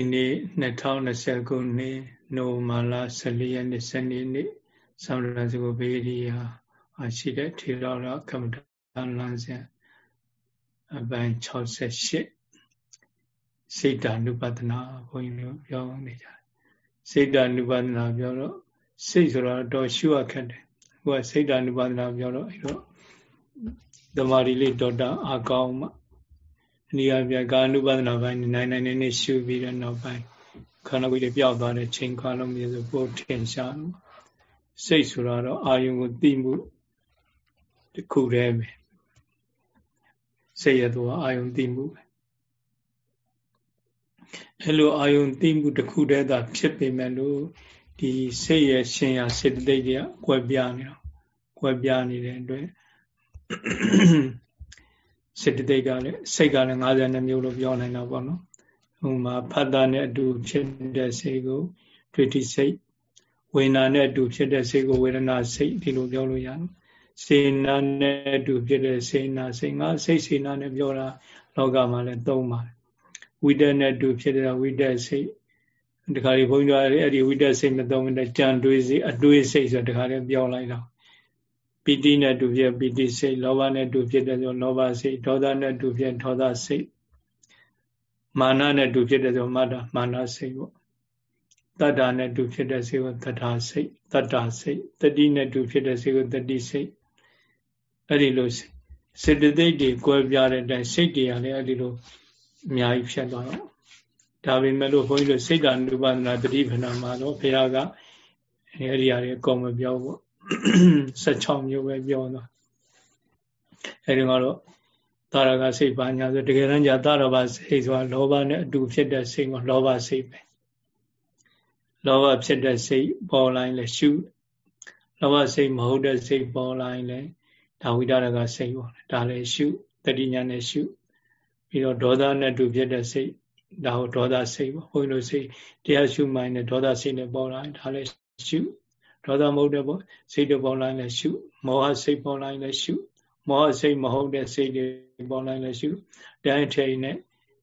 ဒီနေ့2020ခုနှစ်နိုမာလာ14ရက်နေ့စနေနေ့ဆောင်းရံစကိုဘေးရီယာရှိတဲ့ထေရဝါဒကမ္မဋ္ဌာန်းလမ်းစဉ်အပိုင်း68စိတ်ဓာနုပဒနာဘုန်းကြီးတို့ပြောနေကြတယ်စိတ်ဓာနုပဒနာပြောတော့စိတ်ဆိုတာတော့ရှုရခက်တယ်ဟိုကစိတ်ဓာနုပဒနာပြောတော့အဲ့တော့သမာဓိလေးတော်တာအကောင်းမှ အနိယပြကာနုပဒနာပိုင်းနိုင်နိုင်နေနေရှုပြီးတဲ့နောက်ပိုင်းခန္ဓာကိုယ်တွေပျောက်သွားတဲ့ချိန်ခါလုံးမျိုးဆိုပို့ထင်ရှားစိတ်ဆိုတော့အာယုံကိုသိမှုတစ်ခုတည်းပဲစိတ်ရတော့အာယုံသိမှုပဲအဲလိုအာယုံသိမှုတစ်ခုတည်းသာဖြစ်ပေမဲ့လို့ဒီစိတ်ရဲ့ရှင်ရစေတသိက်တွေကကွဲပြားနေတော့ကွဲပြားနေတဲ့အတွက် စေတသိက်ကလည်းစိတ်ကလည်း52မျိုးလို့ပြောနိုင်တော့ပေါ့နော်ဟိုမှာဖတ်တာနဲ့အတူဖြစ်တဲ့စိတ်ကိုတွေ့တိစိတ်ဝေဒနာနဲ့အတူဖြစ်တဲ့စိတ်ကိုဝေဒနာစိတ်ဒီလိုပြောလို့ရတယ်စေနာနဲ့အတူဖြစ်တဲ့စေနာစိတ်ငါစိတ်စေနာနဲ့ပြောတာလောကမှာလည်းသုံးပါတယ်ဝိတ္တနဲ့အတူဖြစ်တဲ့ဝိတ္တစိတ်တခါလေဘုန်းကြီးတို့အဲ့ဒီဝိတ္တစိတ်မသုံးဘဲကြံတွေးစိတ်အတွေးစိတ်ဆိုတခါလေပြောလိုက်တော့ ပီတိနဲ့တူဖြစ်ပီတိစိတ်လောဘနဲ့တူဖြစ်တဲ့ဆိုလောဘစိတ်ဒေါသနဲ့တူဖြစ်ဒေါသစိတ်မာနနဲ့တူဖြစ်တဲ့ဆိုမာနမာနစိတ်ပေါ့တတ္တာနဲ့တူဖြစ်တဲ့စိတ်ကိုတတ္တာစိတ်တတ္တာစိတ်တတိနဲ့တူဖြစ်တဲ့စိတ်ကိုတတိစိတ်အဲ့ဒီလိုစေတသိက်တွေကွဲပြားတဲ့အတိုင်းစိတ်တွေကလည်းအဲ့ဒီလိုအများကြီးဖြစ်သွားတော့ဒါပေမဲ့လို့ဘုန်းကြီးတို့စိတ်ဓာနုပါဒနာတတိပဏမှာတော့ဘုရားကအဲ့ဒီအရာတွေအကုန်မပြောဘူး 16မျိုးပဲပြောတော့အဲဒီကတော့တာရကစိတ်ပါညာဆိုတကယ်တမ်းကျတာရဘစိတ်ဆိုတာလောဘနဲ့အတူဖြစ်တဲ့စိတ်ကလောဘစိတ်ပဲလောဘဖြစ်တဲ့စိတ်ပေါ်လာရင်လည်းရှုလောဘစိတ်မဟုတ်တဲ့စိတ်ပေါ်လာရင်လည်းဒါဝိဒရကစိတ်ပေါ့ဒါလည်းရှုတတိညာနဲ့ရှုပြီးတော့ဒေါသနဲ့တူဖြစ်တဲ့စိတ်ဒါဟောဒေါသစိတ်ပေါ့ဘုန်းကြီးတို့စိတ်တရားရှုမှိုင်းနဲ့ဒေါသစိတ်နဲ့ပေါ်လာရင်ဒါလည်းရှု ဒေါသမဟုတ်တဲ့ပေါ့စိတ်တွေပေါ်လာရင်လည်းရှုမောဟစိတ်ပေါ်လာရင်လည်းရှုမောဟစိတ်မဟုတ်တဲ့စိတ်တွေပေါ်လာရင်လည်းရှုတိုင်းထိန်နဲ့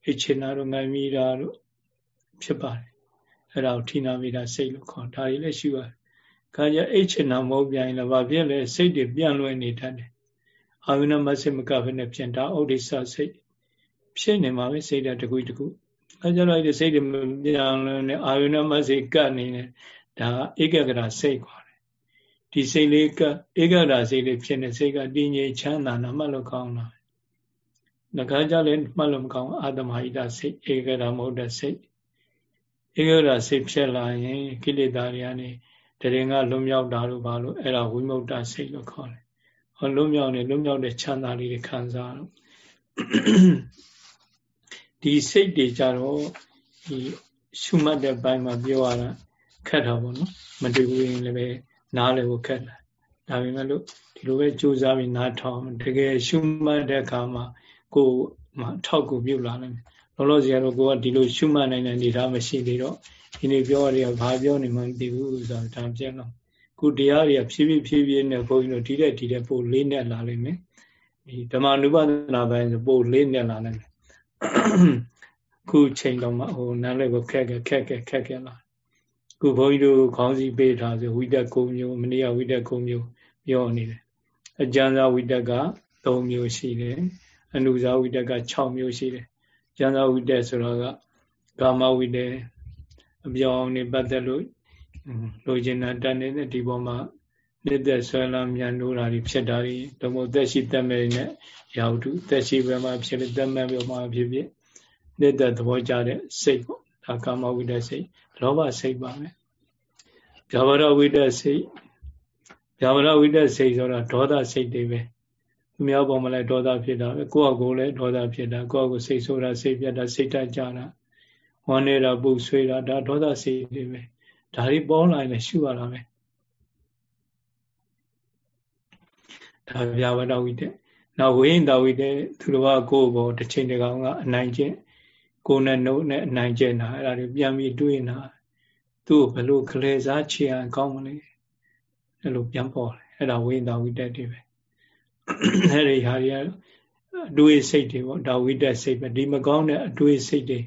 အချင်နာတို့ငိုင်းမိတာတို့ဖြစ်ပါတယ်အဲ့ဒါကိုထိနာမိတာစိတ်လို့ခေါ်ဒါတွေလည်းရှုရတယ်ခါကျအိတ်ချင်နာမဟုတ်ပြန်ရင်လည်းဘာဖြစ်လဲစိတ်တွေပြန့်လွယ်နေတတ်တယ်အာဝိနမစိတ်မကဘဲနဲ့ပြန်တာဥဒိစ္စစိတ်ဖြစ်နေမှာပဲစိတ်ဓာတ်တစ်ခုတစ်ခုအဲကြတော့ဒီစိတ်တွေပြန်လွယ်နေအာဝိနမစိတ်ကတ်နေတယ်ဒါဧကဂရစိတ်ခေါ်တယ် ဒီစိတ်လေးကဧကဂရစိတ်လေးဖြစ်နေစိတ်ကတည်ငြိမ်ချမ်းသာနာမှတ်လို့ကောင်းတာငကားကြလည်းမှတ်လို့မကောင်းအာတမဟိတစိတ်ဧကဂရမဟုတ်တဲ့စိတ်ဧကဂရစိတ်ဖြစ်လာရင်ကိလေသာတွေကနေတရင်ကလွံ့မြောက်တာလို့ဘာလို့အဲ့ဒါဝိမု ക്ത စိတ်လို့ခေါ်တယ်ဟောလွံ့မြောက်နေလွံ့မြောက်တဲ့ချမ်းသာလေးတွေခံစားတော့ဒီစိတ်တွေကြတော့ဒီရှုမှတ်တဲ့ဘိုင်းမှာပြောရတာခက်တာပေါ့နော်မတွေ့ဘူးရင်လည်းပဲ နားလည်းကိုခက်တာဒါပေမဲ့လို့ဒီလိုပဲကြိုးစားပြီးနားထောင်တကယ်ရှုမှတ်တဲ့အခါမှာကိုယ်မှထောက်ကူပြုလာနိုင်တယ်လောလောဆယ်ကတော့ကိုကဒီလိုရှုမှတ်နိုင်တဲ့အနေထားမရှိသေးတော့ဒီနေ့ပြောရတဲ့ဘာပြောနေမှမသိဘူးဆိုတာဒါပြက်တော့ခုတရားတွေကဖြည်းဖြည်းဖြည်းဖြည်းနဲ့ဘုန်းကြီးတို့ဒီတဲ့ဒီတဲ့ပို့လေးနဲ့လာလိမ့်မယ်ဒီဓမ္မနုပဒနာပိုင်းဆိုပို့လေးနဲ့လာနိုင်တယ်ခုချိန်တော့မှဟိုနားလည်းကိုခက်ခက်ခက်ခက်ခက်ခက်လာ ခုဘုန်းကြီးတို့ခေါင်းစည်းပေးထားဆိုဝိတက်9မျိုးမနေ့ကဝိတက်9မျိုးပြောနေတယ်အကျဉ်းစာဝိတက်က3မျိုးရှိတယ်အနုဇာဝိတက်က6မျိုးရှိတယ်ကျမ်းစာဝိတက်ဆိုတော့ကကာမဝိတက်အပြောင်းနေပတ်သက်လို့လိုချင်တာတန်နေတဲ့ဒီပေါ်မှာနှစ်သက်ဆွဲလမ်းမြန်လို့တာတွေဖြစ်တာတွေတော့မဟုတ်သက်ရှိသက်မဲ့နဲ့ရာဟုသက်ရှိဘယ်မှာဖြစ်လဲသက်မဲ့ဘယ်မှာဖြစ်ဖြစ်နှစ်သက်သဘောကျတဲ့စိတ်ပေါ့ ဒါကာမဝိတက်စိတ်လောဘစိတ်ပါပဲဗျာပါဒဝိတက်စိတ်ဗျာပါဒဝိတက်စိတ်ဆိုတာဒေါသစိတ်တွေပဲသူများပေါ်မှာလည်းဒေါသဖြစ်တာပဲကိုယ့်အကိုလည်းဒေါသဖြစ်တာကိုယ့်အကိုစိတ်ဆိုးတာစိတ်ပြတ်တာစိတ်တကြတာဝမ်းနေတာပူဆွေးတာဒါဒေါသစိတ်တွေပဲဒါတွေပေါ်လာရင်လည်းရှုရတာပဲဒါဗျာပါဒဝိတက်နောက်ဝိဟိတဝိတက်သူတော်ကကိုယ့်ဘောတစ်ချိန်တကောင်ကအနိုင်ကျင့် ကိုယ်နဲ့နှုတ်နဲ့အနိုင်ကျင့်တာအဲ့ဒါတွေပြန်ပြီးတွေးနေတာသူ့ဘလို့ကလေးစားချင်အောင်ကောင်းမလဲအဲ့လိုပြန်ပေါ်တယ်အဲ့ဒါဝိဟိတဝိတက်တွေပဲအဲ့ဒီဟာတွေကအတွေးစိတ်တွေပေါ့ဒါဝိတက်စိတ်ပဲဒီမကောင်းတဲ့အတွေးစိတ်တွေ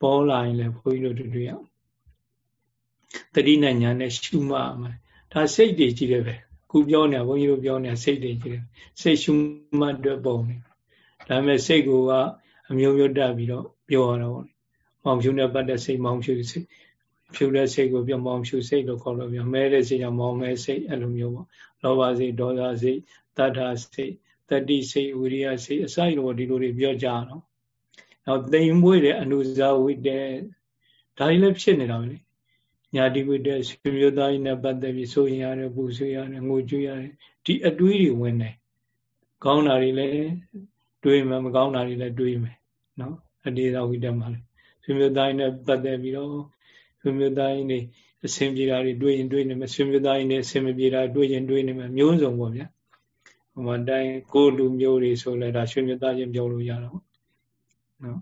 ပေါ်လာရင်လည်းဘုန်းကြီးတို့တွေ့ရတတိနဲ့ညာနဲ့ရှုမှတ်မှာဒါစိတ်တွေကြီးတယ်ပဲခုပြောနေတာဘုန်းကြီးတို့ပြောနေတာစိတ်တွေကြီးတယ်စိတ်ရှုမှတ်အတွက်ပုံနေဒါပေမဲ့စိတ်ကအမျိုးမျိုးတက်ပြီးတော့ ပြောရတော့မောင်ဖြူနဲ့ပတ်သက်စိတ်မောင်ဖြူစိတ်ဖြူတဲ့စိတ်ကိုပြောမောင်ဖြူစိတ်လို့ခေါ်လို့ပြောမဲတဲ့စိတ်ကမောင်မဲစိတ်အဲ့လိုမျိုးပေါ့လောဘစိတ်ဒေါသစိတ်တတ္ထာစိတ်တတိစိတ်ဝိရိယစိတ်အစိုက်လို့ဒီလိုတွေပြောကြတော့နောက်သိမ်မွေးတဲ့အနုဇာဝိတေဒါကြီးလည်းဖြစ်နေတာပဲလေညာတိဝိတေဆွေမျိုးသားကြီးနဲ့ပတ်သက်ပြီးဆိုရင်ရတယ်ပူဆွေးရတယ်ငိုကြွရတယ်ဒီအတွေးတွေဝင်တယ်ကောင်းတာတွေလည်းတွေးမယ်မကောင်းတာတွေလည်းတွေးမယ်နော် အတေသာဝိတ္တမှာလေဆွေမျိုးသားကြီးနဲ့ပတ်သက်ပြီးတော့ဆွေမျိုးသားကြီးနေအဆင်ပြေတာတွေတွေးရင်တွေးနေမယ်ဆွေမျိုးသားကြီးနေအဆင်မပြေတာတွေးရင်တွေးနေမယ်မျိုးစုံပေါ့ဗျာဟိုမှာတိုင်းကိုလူမျိုးတွေဆိုလဲဒါဆွေမျိုးသားချင်းပြောလို့ရတော့နော်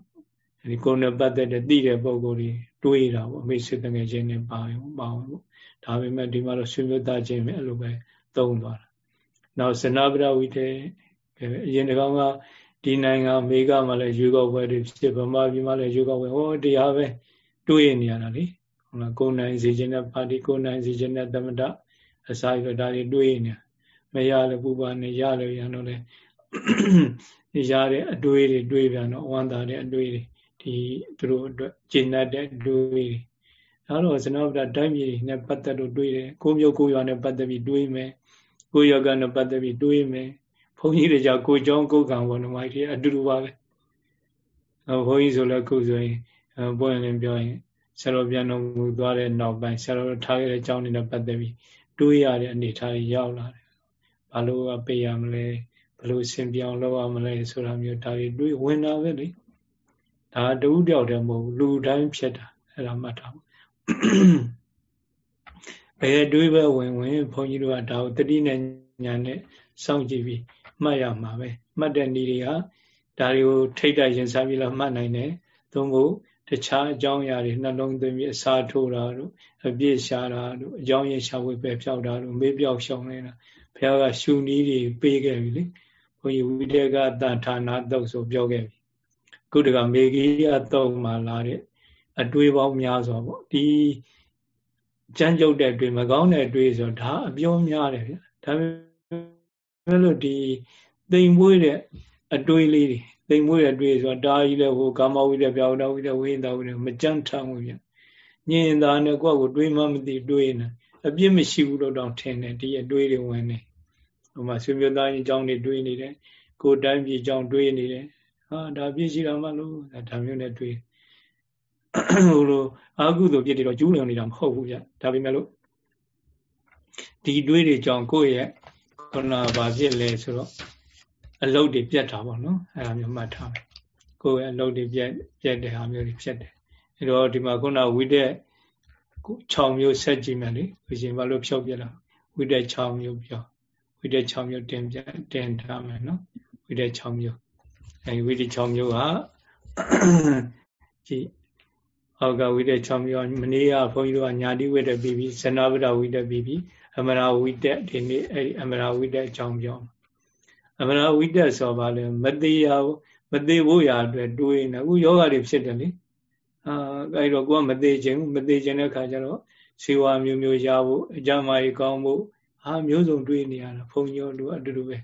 အဲဒီကိုယ်နဲ့ပတ်သက်တဲ့သိတဲ့ပုံကိုယ်တွေတွေးတာပေါ့အမိတ်ဆွေတငယ်ချင်းနဲ့ပါရင်ပါဝင်ပေါ့ဒါပေမဲ့ဒီမှာတော့ဆွေမျိုးသားချင်းပဲအဲ့လိုပဲသုံးသွားတာနောက်ဇနဗရဝိတေအရင်တကောင်က ဒီနိုင်ငံအမေရိကမှာလည်းရွေးကောက်ပွဲတွေဖြစ်ဗမာပြည်မှာလည်းရွေးကောက်ပွဲဟောတရားပဲတွေးနေရတာလေဟုတ်လားကိုနိုင်စီခြင်းနဲ့ပါတီကိုနိုင်စီခြင်းနဲ့သမတအစာရဒါတွေတွေးနေမရလည်းပူပါနေရလည်းရတော့လေရတဲ့အတွေးတွေတွေးပြန်တော့ဝမ်းသာတဲ့အတွေးတွေဒီသူတို့အတွက်ကျင့်တတ်တဲ့အတွေးတွေဒါတော့ဇနောဗဒတိုင်းပြည်နဲ့ပတ်သက်လို့တွေးတယ်ကိုမျိုးကိုရွာနဲ့ပတ်သက်ပြီးတွေးမယ်ကိုယောဂနဲ့ပတ်သက်ပြီးတွေးမယ် ဘုန်းကြီးတွေကြောင့်ကိုကြောင်းကိုကံဘောနမိုက်တွေအတူတူပါပဲဘုန်းကြီးဆိုလည်းခုဆိုရင်ဘုန်းရင်ပြောရင်ဆရာတော်ပြန်တော်မူသွားတဲ့နောက်ပိုင်းဆရာတော်ထားခဲ့တဲ့အကြောင်းတွေနဲ့ပတ်သက်ပြီးတွေးရတဲ့အနေအထားရောက်လာတယ်ဘာလို့ကပေးရမလဲဘလို့ဆင်ပြောင်းလုပ်ရမလဲဆိုတာမျိုးဒါတွေတွေးဝင်တာပဲလေဒါတဦးတယောက်တည်းမဟုတ်ဘူးလူတိုင်းဖြစ်တာအဲ့ဒါမှတ်ထားပါဘယ်တွေးပဲဝင်ဝင်ဘုန်းကြီးတို့ကဒါကိုတတိနဲ့ညာနဲ့စောင့်ကြည့်ပြီး မှတ်ရမှာပဲမှတ်တဲ့နည်းတွေကဒါတွေကိုထိတ်တိုက်ရင်စားပြီးတော့မှတ်နိုင်တယ်သို့မဟုတ်တခြားအကြောင်းအရာတွေနှလုံးသွင်းပြီးအစာထိုးတာတို့အပြည့်ရှာတာတို့အကြောင်းရင်းရှာဝေပဲဖြောက်တာတို့မေးပြောက်ရှောင်နေတာဘုရားကရှုနည်းတွေပေးခဲ့ပြီလေဘုန်းကြီးဝိတေကတဌာနာတုတ်ဆိုပြောခဲ့ပြီခုတကမေဂီယတုတ်မှာလာတဲ့အတွေးပေါင်းများစွာပေါ့ဒီကြမ်းကြုတ်တဲ့အတွေ့မကောင်းတဲ့အတွေ့ဆိုဒါအပြောများတယ်ဗျဒါပေ မဲ့လို့ဒီတိမ်မွေးတဲ့အတွေးလေးတွေတိမ်မွေးတဲ့အတွေ့ဆိုတာဒါကြီးလဲဟိုကာမဝိတ္တပြောင်းတော့ဝိတ္တဝိညာဝိတ္တမကြမ်းထမ်းဘူးဗျညင်သာနဲ့ကိုယ့်ကိုတွေးမှမသိတွေးနေအပြစ်မရှိဘူးလို့တော့ထင်တယ်ဒီအတွေးတွေဝင်နေဟိုမှာဆွေမျိုးသားကြီးအကြောင်းတွေတွေးနေတယ်ကိုယ်တိုင်းပြည်အကြောင်းတွေးနေတယ်ဟာဒါပြည့်ရှိတာမှလို့ဒါမျိုးနဲ့တွေးဟိုလိုအာဟုသို့ပြစ်တွေတော့ကျူးလွန်နေတာမဟုတ်ဘူးဗျဒါပေမဲ့လို့ဒီတွေးတွေကြောင့်ကိုယ့်ရဲ့ ခုနဘာဖြစ်လဲဆိုတော့အလုတ်တွေပြတ်တာပေါ့နော်အဲ့ဒါမျိုးမှတ်ထားမယ်ကိုယ့်ရဲ့အလုတ်တွေပြတ်ပြတ်တဲ့ဟာမျိုးတွေဖြစ်တယ်အဲ့တော့ဒီမှာခုနဝိတက်6မျိုးဆက်ကြည့်မယ်လေဘုရင်ဘာလို့ဖြုတ်ပြလာဝိတက်6မျိုးပြောဝိတက်6မျိုးတင်ပြတင်ထားမယ်နော်ဝိတက်6မျိုးအဲဝိတက်6မျိုးကကြည့်ဟောကဝိတက်6မျိုးမနေ့ကဘုန်းကြီးတို့ကညာတိဝိတက်ပြီးပြီးဇနဗဒဝိတက်ပြီးပြီး အမရာဝိတက်ဒီနေ့အဲ့ဒီအမရာဝိတက်အကြောင်းပြောအမရာဝိတက်ဆိုပါလေမသေးရမသေးဖို့ရာအတွက်တွေးနေအခုယောဂတွေဖြစ်တယ်လေအာအဲ့တော့ကိုကမသေးခြင်းမသေးခြင်းတဲ့ခါကျတော့ဇေဝမျိုးမျိုးရဖို့အကြမ်းမာရေးကောင်းဖို့အာမျိုးစုံတွေးနေရတာဘုံညောတို့အတူတူပဲ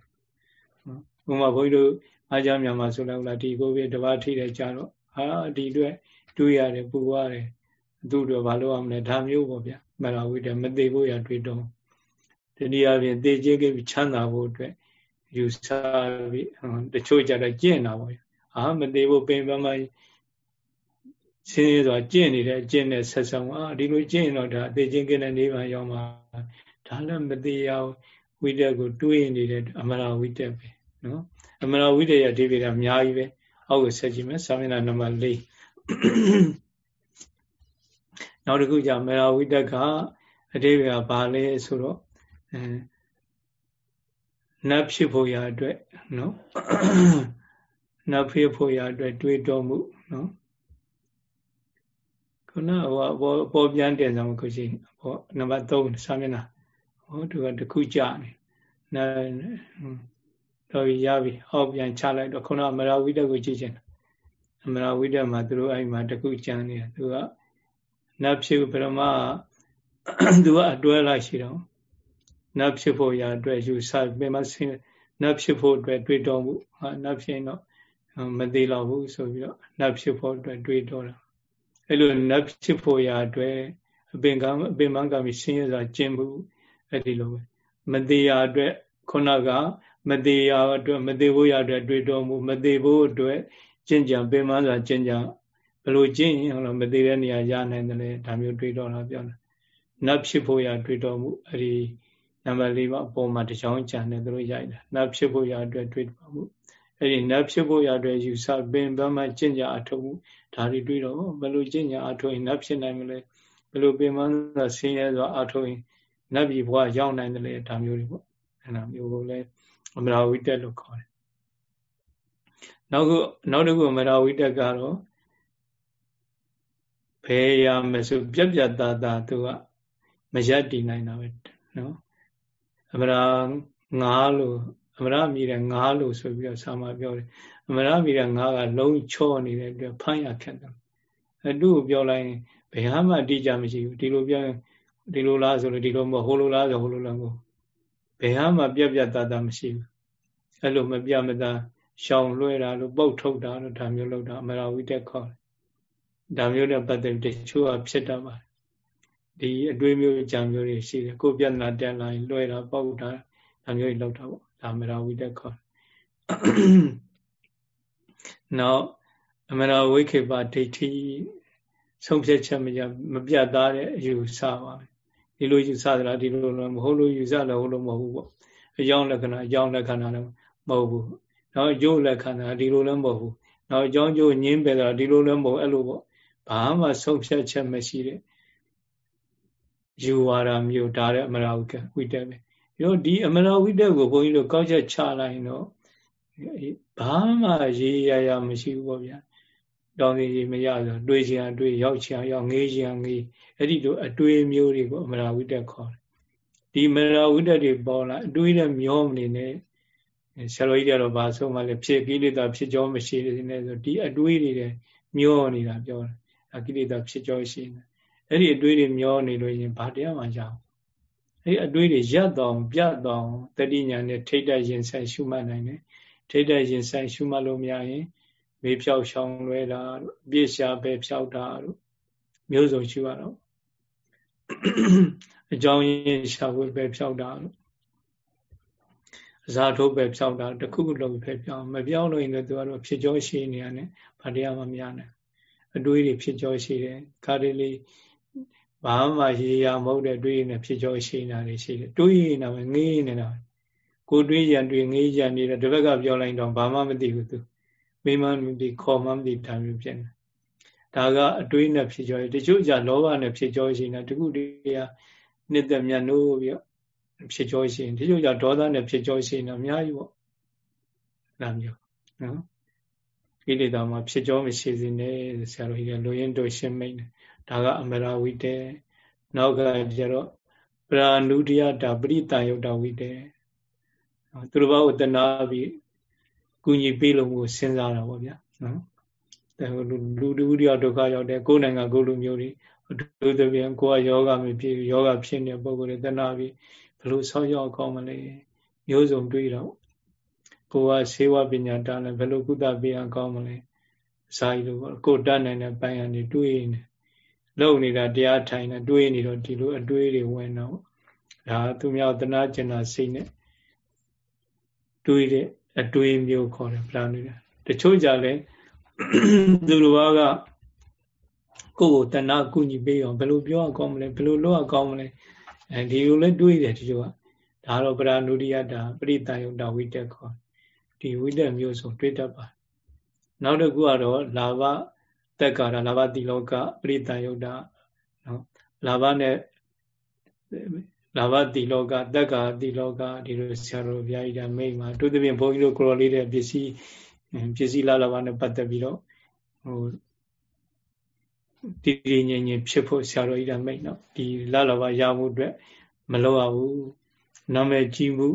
ဘုံမှာဘုန်းကြီးတို့အားကြမြန်မာဆိုလိုက်လားဒီကိုပဲတပါးထိတယ်ကြတော့ဟာဒီအတွက်တွေးရတယ်ပူရတယ်သူတို့ဘာလို့အောင်လဲဒါမျိုးပေါ့ဗျာ မရဝိတ္တမသေးဖို့ရတွေးတော့တနည်းအားဖြင့်သေခြင်းကိချမ်းသာဖို့အတွက်ယူဆပြီးတချို့ကြတော့ကျင့်တာပေါ့အာမသေးဖို့ပင်ပန်းမှဆင်းရဲစွာကျင့်နေတဲ့အကျင့်နဲ့ဆက်ဆောင်အာဒီလိုကျင့်ရင်တော့ဒါအသေးချင်းကိတဲ့နေပါရောက်မှာဒါလည်းမသေးရဝိတက်ကိုတွေးနေတဲ့အမရာဝိတက်ပဲနော်အမရာဝိတက်ရဲ့အဓိပ္ပာယ်ကအများကြီးပဲအောက်ကိုဆက်ကြည့်မယ်စာမျက်နှာနံပါတ်၄ နောက်တစ်ခုကျမရာဝိတက်ကအဓိပ္ပာယ်ကဘာလဲဆိုတော့အဲနတ်ဖြစ်ဖို့ရအတွက်နော်နတ်ဖြစ်ဖို့ရအတွက်တွေးတောမှုနော်ခုနဟိုပေါ်ပေါ်ပြန်တင်ဆောင်ခုရှိဟောနံပါတ်3စာမျက်နှာဟောသူကတခုကြနေနာတော့ရပြီအောက်ပြန်ချလိုက်တော့ခုနမရာဝိတက်ကိုကြည့်ချင်အမရာဝိတ္တမှာသူတို့အဲ့မှာတခုကြံနေတာသူက နတ်ဖြစ်ပရမသူကအတွဲလိုက်ရှိတော့နတ်ဖြစ်ဖို့ရာအတွက်ယူဆပင်မဆင်းနတ်ဖြစ်ဖို့အတွက်တွေးတော်မှုဟာနတ်ဖြစ်တော့မသေးတော့ဘူးဆိုပြီးတော့နတ်ဖြစ်ဖို့အတွက်တွေးတော်တာအဲ့လိုနတ်ဖြစ်ဖို့ရာအတွက်အပင်ကံအပင်မကံပြီးဆင်းရဲစွာကျင့်မှုအဲ့ဒီလိုပဲမသေးရာအတွက်ခုနကမသေးရာအတွက်မသေးဖို့ရာအတွက်တွေးတော်မှုမသေးဖို့အတွက်ကျင့်ကြံပင်မစွာကျင့်ကြံ ဘယ်လိုကျင့်ရင်တော့မသေးတဲ့နေရာရနိုင်တယ်လေဒါမျိုးတွေးတော်တာပြောတာနတ်ဖြစ်ဖို့ရာတွေးတော်မှုအဲ့ဒီနံပါတ်၄ပါအပေါ်မှာတစ်ချောင်းကြံတယ်သူတို့ရိုက်တာနတ်ဖြစ်ဖို့ရာအတွက်တွေးတော်မှုအဲ့ဒီနတ်ဖြစ်ဖို့ရာအတွက်ယူဆပင်ပန်းမှကျင့်ကြအထုံးမှုဒါတွေတွေးတော့ဘယ်လိုကျင့်ကြအထုံးရင်နတ်ဖြစ်နိုင်မလဲဘယ်လိုပင်ပန်းစွာဆင်းရဲစွာအထုံးရင်နတ်ပြည်ဘဝရောက်နိုင်တယ်လေဒါမျိုးတွေပေါ့အဲ့ဒါမျိုးကိုလည်းအမရာဝိတက်လို့ခေါ်တယ်နောက်ခုနောက်တစ်ခုအမရာဝိတက်ကတော့ ဘယ်ရမဆိုပြက်ပြက်သားသားသူကမရက်တည်နိုင်တာပဲနော်အမရာငါးလို့အမရမြည်တဲ့ငါးလို့ဆိုပြီးတော့ဆာမပြောတယ်အမရမြည်တဲ့ငါးကလုံးချောနေတဲ့အတွက်ဖမ်းရခက်တယ်အတူပြောလိုက်ရင်ဘယ်ဟာမှအတိအကျမရှိဘူးဒီလိုပြောရင်ဒီလိုလားဆိုလို့ဒီလိုမဟုတ်ဟိုလိုလားဆိုဟိုလိုလားမဟုတ်ဘယ်ဟာမှပြက်ပြက်သားသားမရှိဘူးအဲ့လိုမပြမသားရှောင်လွှဲတာလို့ပုတ်ထုတ်တာလို့ဒါမျိုးလုပ်တာအမရဝိတက်ခေါ်တယ် ဒါမျိုးနဲ့ပတ်သက်ပြီးတချို့ကဖြစ်တတ်ပါတယ်ဒီအတွေးမျိုးကြံမျိုးတွေရှိတယ်ကိုပြဿနာတက်လာရင်လွှဲတာပုတ်တာဒါမျိုးတွေလောက်တာပေါ့ဒါမရဝိတက်ခေါ်နောက်အမရဝိခေပဒိဋ္ဌိဆုံးဖြတ်ချက်မကြမပြတ်သားတဲ့အယူဆပါပဲဒီလိုယူဆသလားဒီလိုလည်းမဟုတ်လို့ယူဆလည်းဟုတ်လို့မဟုတ်ဘူးပေါ့အကြောင်းလက္ခဏာအကြောင်းလက္ခဏာလည်းမဟုတ်ဘူးနောက်အကျိုးလက္ခဏာဒီလိုလည်းမဟုတ်ဘူးနောက်အကြောင်းကျိုးညင်းပယ်တာဒီလိုလည်းမဟုတ်အဲ့လိုပေါ့ ဘာမှဆုံးဖြတ်ချက်မရှိတဲ့ယူဝါဒမျိုးဒါတဲ့အမရဝိတက်ပဲရောဒီအမနာဝိတက်ကိုဘုန်းကြီးတို့ကောက်ချက်ချလိုက်ရင်တော့ဘာမှရေးရရမရှိဘူးပေါ့ဗျာတောင်းစီကြီးမရဆိုတွေးချင်တွေးရောက်ချင်ရောက်ငေးချင်ငေးအဲ့ဒီလိုအတွေးမျိုးတွေကိုအမနာဝိတက်ခေါ်တယ်ဒီမနာဝိတက်တွေပေါ်လာအတွေးနဲ့မျောမနေနဲ့ဆရာတော်ကြီးကတော့ဗာဆုံးမှလည်းဖြစ်ကိလေသာဖြစ်ကြောမရှိနေဆိုဒီအတွေးတွေမျောနေတာပြောတယ် အကိလေသာဖြစ်ကြောရှိနေအဲ့ဒီအတွေးတွေမျောနေလို့ရင်ဘာတရားမှရအောင်အဲ့အတွေးတွေရပ်တော့ပြတ်တော့တတိညာနဲ့ထိတ်တဲ့ရင်ဆိုင်ရှုမှတ်နိုင်တယ်ထိတ်တဲ့ရင်ဆိုင်ရှုမှတ်လို့မရရင်မေးဖြောက်ရှောင်လွဲတာတို့ပြည့်ရှာပဲဖြောက်တာတို့မျိုးစုံရှုရတော့အကြောင်းရင်းရှာဝဲပဲဖြောက်တာတို့အစာထိုးပဲဖြောက်တာတခုခုလုံးပဲဖြောက်မပြောင်းလို့ရင်တော့သူကတော့ဖြစ်ကြောရှိနေရတယ်ဗာတရားမှမရနိုင် အတွေးတွေဖြစ်ကြောရှိတယ်ခါတလေဘာမှရေရာမဟုတ်တဲ့တွေးနေဖြစ်ကြောရှိနေတာတွေရှိတယ်တွေးနေတာပဲငေးနေတာကိုတွေးရံတွေးငေးရံနေတဲ့ဒီဘက်ကပြောလိုက်တော့ဘာမှမသိဘူးသူမိမမသိခေါ်မှမသိတာမျိုးဖြစ်နေဒါကအတွေးနဲ့ဖြစ်ကြောတချို့ကြလောဘနဲ့ဖြစ်ကြောရှိနေတာတခုတည်းကနှစ်သက်မြတ်နိုးပြီးဖြစ်ကြောရှိရင်တချို့ကြဒေါသနဲ့ဖြစ်ကြောရှိနေတာအများကြီးပေါ့ဒါမျိုးနော် ကိလေသာမှာဖြစ်ကြောမရှိစေနဲ့ဆရာတော်ကြီးကလိုရင်းတို့ရှင်းမိတ်တယ်ဒါကအမရာဝိတေနောက်ကကျတော့ပရာနုတယတာပရိတန်ယုတ်တာဝိတေသူတို့ဘာဝတနာပြီးကုညီပေးလို့ကိုစဉ်းစားတာပေါ့ဗျာနော်အဲလူလူတယောက်ဒုက္ခရောက်တယ်ကိုယ်နိုင်ငံကိုယ်လူမျိုးတွေအထူးသဖြင့်ကိုယ်ကယောဂမဖြစ်ယောဂဖြစ်နေတဲ့ပုံကိုယ်တွေတနာပြီးဘလို့ဆောက်ရောက်ကောင်းမလဲမျိုးစုံတွေးတော့ ကိုယ်ကဆေးဝပညာတားလဲဘယ်လိုကုသပေးအောင်ကောင်းမလဲစာရီလိုပေါ့ကိုယ်တတ်နိုင်တဲ့ပိုင်းအနေတွေးနေလုံနေတာတရားထိုင်နေတွေးနေတော့ဒီလိုအတွေးတွေဝင်တော့ဒါသူများတနာကျင်နာစိတ်နဲ့တွေးတဲ့အတွေးမျိုးခေါ်တယ်ဗလာနေတာတချို့ကြလဲသူတို့ကကိုယ့်ကိုတနာကုညီပေးအောင်ဘယ်လိုပြောရကောင်းမလဲဘယ်လိုလုပ်ရကောင်းမလဲအဲဒီလိုလဲတွေးတယ်တချို့ကဒါတော့ပရာနုရိယတာပရိတယုတ်တာဝိတက်ခေါ် ဒီဝိတက်မျိုးဆိုတွေးတတ်ပါနောက်တစ်ခုကတော့လာဘတက်ကာရလာဘတိလောကပရိတန်ယုတ်တာနော်လာဘနဲ့လာဘတိလောကတက်ကာတိလောကဒီလိုဆရာတော်ဘုရားကြီးကမိတ်မှာတို့သဖြင့်ဘုန်းကြီးတို့ကိုရောလေးတဲ့ပစ္စည်းပစ္စည်းလာလာဘနဲ့ပတ်သက်ပြီးတော့ဟိုတည်တည်ငြိမ်ငြိမ်ဖြစ်ဖို့ဆရာတော်ကြီးကမိတ်နော်ဒီလာလာဘရမှုအတွက်မလုပ်ရဘူးနာမည်ကြီးမှု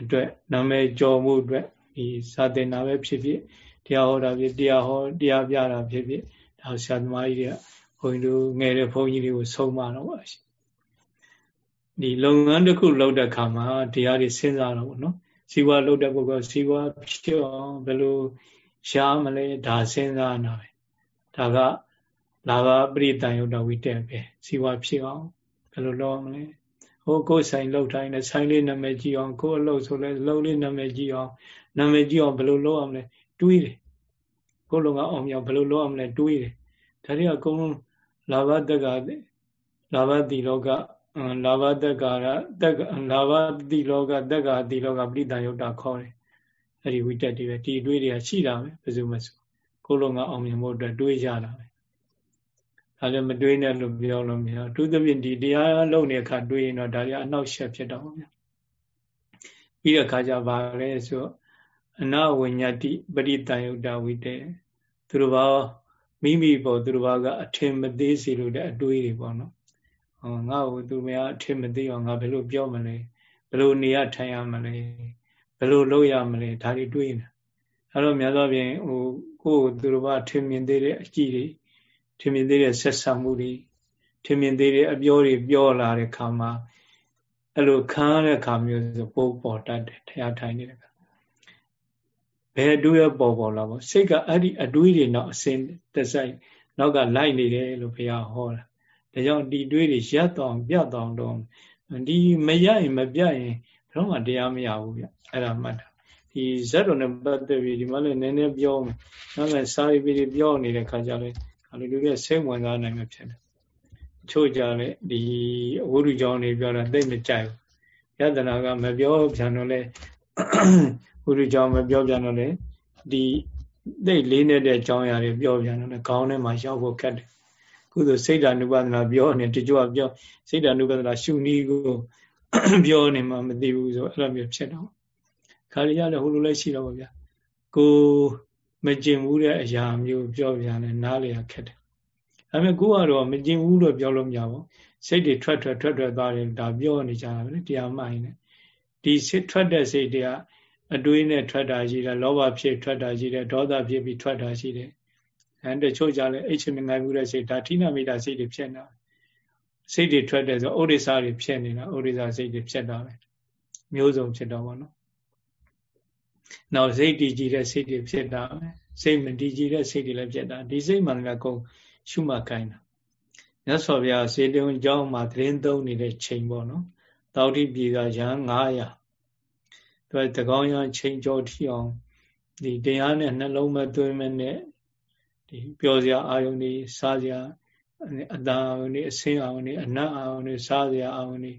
အတွက်နာမည်ကျော်မှုအတွက် ဒီစာသင်တာပဲဖြစ်ဖြစ်တရားဟောတာဖြစ်တရားဟောတရားပြတာဖြစ်ဖြစ်ဒါဆရာသမားကြီးတွေကဘုန်းကြီးတို့ငယ်တဲ့ဘုန်းကြီးတွေကိုဆုံးမတော့ပါဒီလုပ်ငန်းတစ်ခုလုပ်တဲ့အခါမှာတရားတွေစဉ်းစားတော့ဗောနော်စီဝါလုပ်တဲ့ပုဂ္ဂိုလ်စီဝါဖြစ်အောင်ဘယ်လိုရှားမလဲဒါစဉ်းစားတာပဲဒါကလာဘပရိတန်ယုတ်တော်ဝိတက်ပဲစီဝါဖြစ်အောင်ဘယ်လိုလုပ်အောင်လဲ ဟိုကိုယ်ဆိုင်လှုပ်တိုင်းနဲ့ဆိုင်လေးနာမည်ကြည့်အောင်ကိုယ်အလုပ်ဆိုလဲလှုပ်လေးနာမည်ကြည့်အောင်နာမည်ကြည့်အောင်ဘယ်လိုလုပ်အောင်လဲတွေးတယ်ကိုယ်လုံးကအောင်မြောင်ဘယ်လိုလုပ်အောင်လဲတွေးတယ်ဒါတွေကအကုန်လုံးလာဘတက်ကလာဘတိလောကလာဘတက္ကာရတက်လာဘတိလောကတက်ကာတိလောကပရိတန်ယုတ်တာခေါ်တယ်အဲ့ဒီဝိတက်တွေပဲဒီအတွေးတွေကရှိတာပဲဘယ်သူမှဆိုကိုလုံးကအောင်မြင်ဖို့အတွက်တွေးကြတာပဲ ဒါလည်းမတွေးနဲ့လို့ပြောလို့မရအထူးသဖြင့်ဒီတရားလုံးတဲ့အခါတွေးရင်တော့ဒါတွေအနောက်ရှက်ဖြစ်တော့ဗျာပြီးတဲ့အခါကျပါလဲဆိုအနဝိညာတိပရိတန်ယုတ်တာဝိတက်သူတို့ဘာမိမိပေါ်သူတို့ဘာကအထင်မသေးစီလို့တဲ့အတွေးတွေပေါ့နော်ဟောငါ့ကိုသူများအထင်မသိအောင်ငါဘယ်လိုပြောမလဲဘယ်လိုနေရထိုင်ရမလဲဘယ်လိုလုပ်ရမလဲဒါတွေတွေးနေအဲ့တော့များသောအားဖြင့်ဟိုကိုယ်သူတို့ဘာထင်မြင်သေးတဲ့အကြည့်တွေ ထင်မြင်သေးတဲ့ဆက်ဆံမှုတွေထင်မြင်သေးတဲ့အပြောတွေပြောလာတဲ့ခါမှာအဲ့လိုခံရတဲ့ခါမျိုးဆိုပို့ပေါ်တတ်တယ်တရားထိုင်နေတဲ့ခါဘယ်အတွေးပေါ်ပေါ်လာပေါ့စိတ်ကအဲ့ဒီအတွေးတွေတော့အစင်တစိုက်နောက်ကလိုက်နေတယ်လို့ဘုရားဟောတာဒါကြောင့်ဒီတွေးတွေရပ်တောင်ပြတ်တောင်တော့ဒီမရရင်မပြတ်ရင်ဘယ်တော့မှတရားမရဘူးဗျအဲ့ဒါမှတ်တာဒီဇတ်တော်နဲ့ပတ်သက်ပြီးဒီမှာလည်းနည်းနည်းပြောမယ်နောက်လည်းစာရီပြီးပြောနေတဲ့ခါကျလည်းခါ လူလူရဲ့စိတ်ဝင်စားနိုင်မှာဖြစ်တယ်ချို့ကြလည်းဒီအဝိဓုကြောင့်နေပြောတာသိမကြိုက်ဘူးယတနာကမပြောပြန်တော့လေဝိဓုကြောင့်မပြောပြန်တော့လေဒီသိလေးနေတဲ့ကြောင်းရာတွေပြောပြန်တော့လေခေါင်းထဲမှာရောက်ဖို့ခက်တယ်ကုသိုလ်စိတ်ဓာနုပဒနာပြောနေတချို့ကပြောစိတ်ဓာနုပဒနာရှုနည်းကိုပြောနေမှမသိဘူးဆိုအဲ့လိုမျိုးဖြစ်တော့ခါရရလည်းဟိုလိုလည်းရှိတော့ဗျာကို မကျင်ဘူးတဲ့အရာမျိုးပြောပြန်လဲနားလေရခက်တယ်ဒါပေမဲ့ကိုကတော့မကျင်ဘူးလို့ပြောလို့မရဘူးစိတ်တွေထွက်ထွက်ထွက်ထွက်သွားတယ်ဒါပြောနေကြတာပဲတရားမှိုင်းနေဒီစိတ်ထွက်တဲ့စိတ်တွေကအတွေးနဲ့ထွက်တာရှိတယ်လောဘဖြစ်ထွက်တာရှိတယ်ဒေါသဖြစ်ပြီးထွက်တာရှိတယ်အဲတချို့ကြလဲအိတ်ချင်မနိုင်ဘူးတဲ့စိတ်ဒါဌိနမိတာစိတ်တွေဖြစ်နေတာစိတ်တွေထွက်တယ်ဆိုဩရိစာတွေဖြစ်နေတာဩရိစာစိတ်တွေဖြစ်တာပဲမျိုးစုံဖြစ်တော့ဗောနော် နောက်စိတ်တည်ကြည်တဲ့စိတ်တွေဖြစ်တာပဲစိတ်မတည်ကြည်တဲ့စိတ်တွေလည်းဖြစ်တာဒီစိတ်မှန်ကကုန်ရှုမှတ်ခိုင်းတာမြတ်စွာဘုရားစေတုံကျောင်းမှာသတင်းသုံးနေတဲ့ချိန်ပေါ့နော်တောက်တိပြည်ကရဟန်း900သူကတကောင်းရချိန်ကျော်ထီအောင်ဒီတရားနဲ့နှလုံးမသွင်းမနဲ့ဒီပျော်စရာအာယုန်တွေစားစရာအတာအာယုန်တွေအဆင်းအာယုန်တွေအနတ်အာယုန်တွေစားစရာအာယုန်တွေ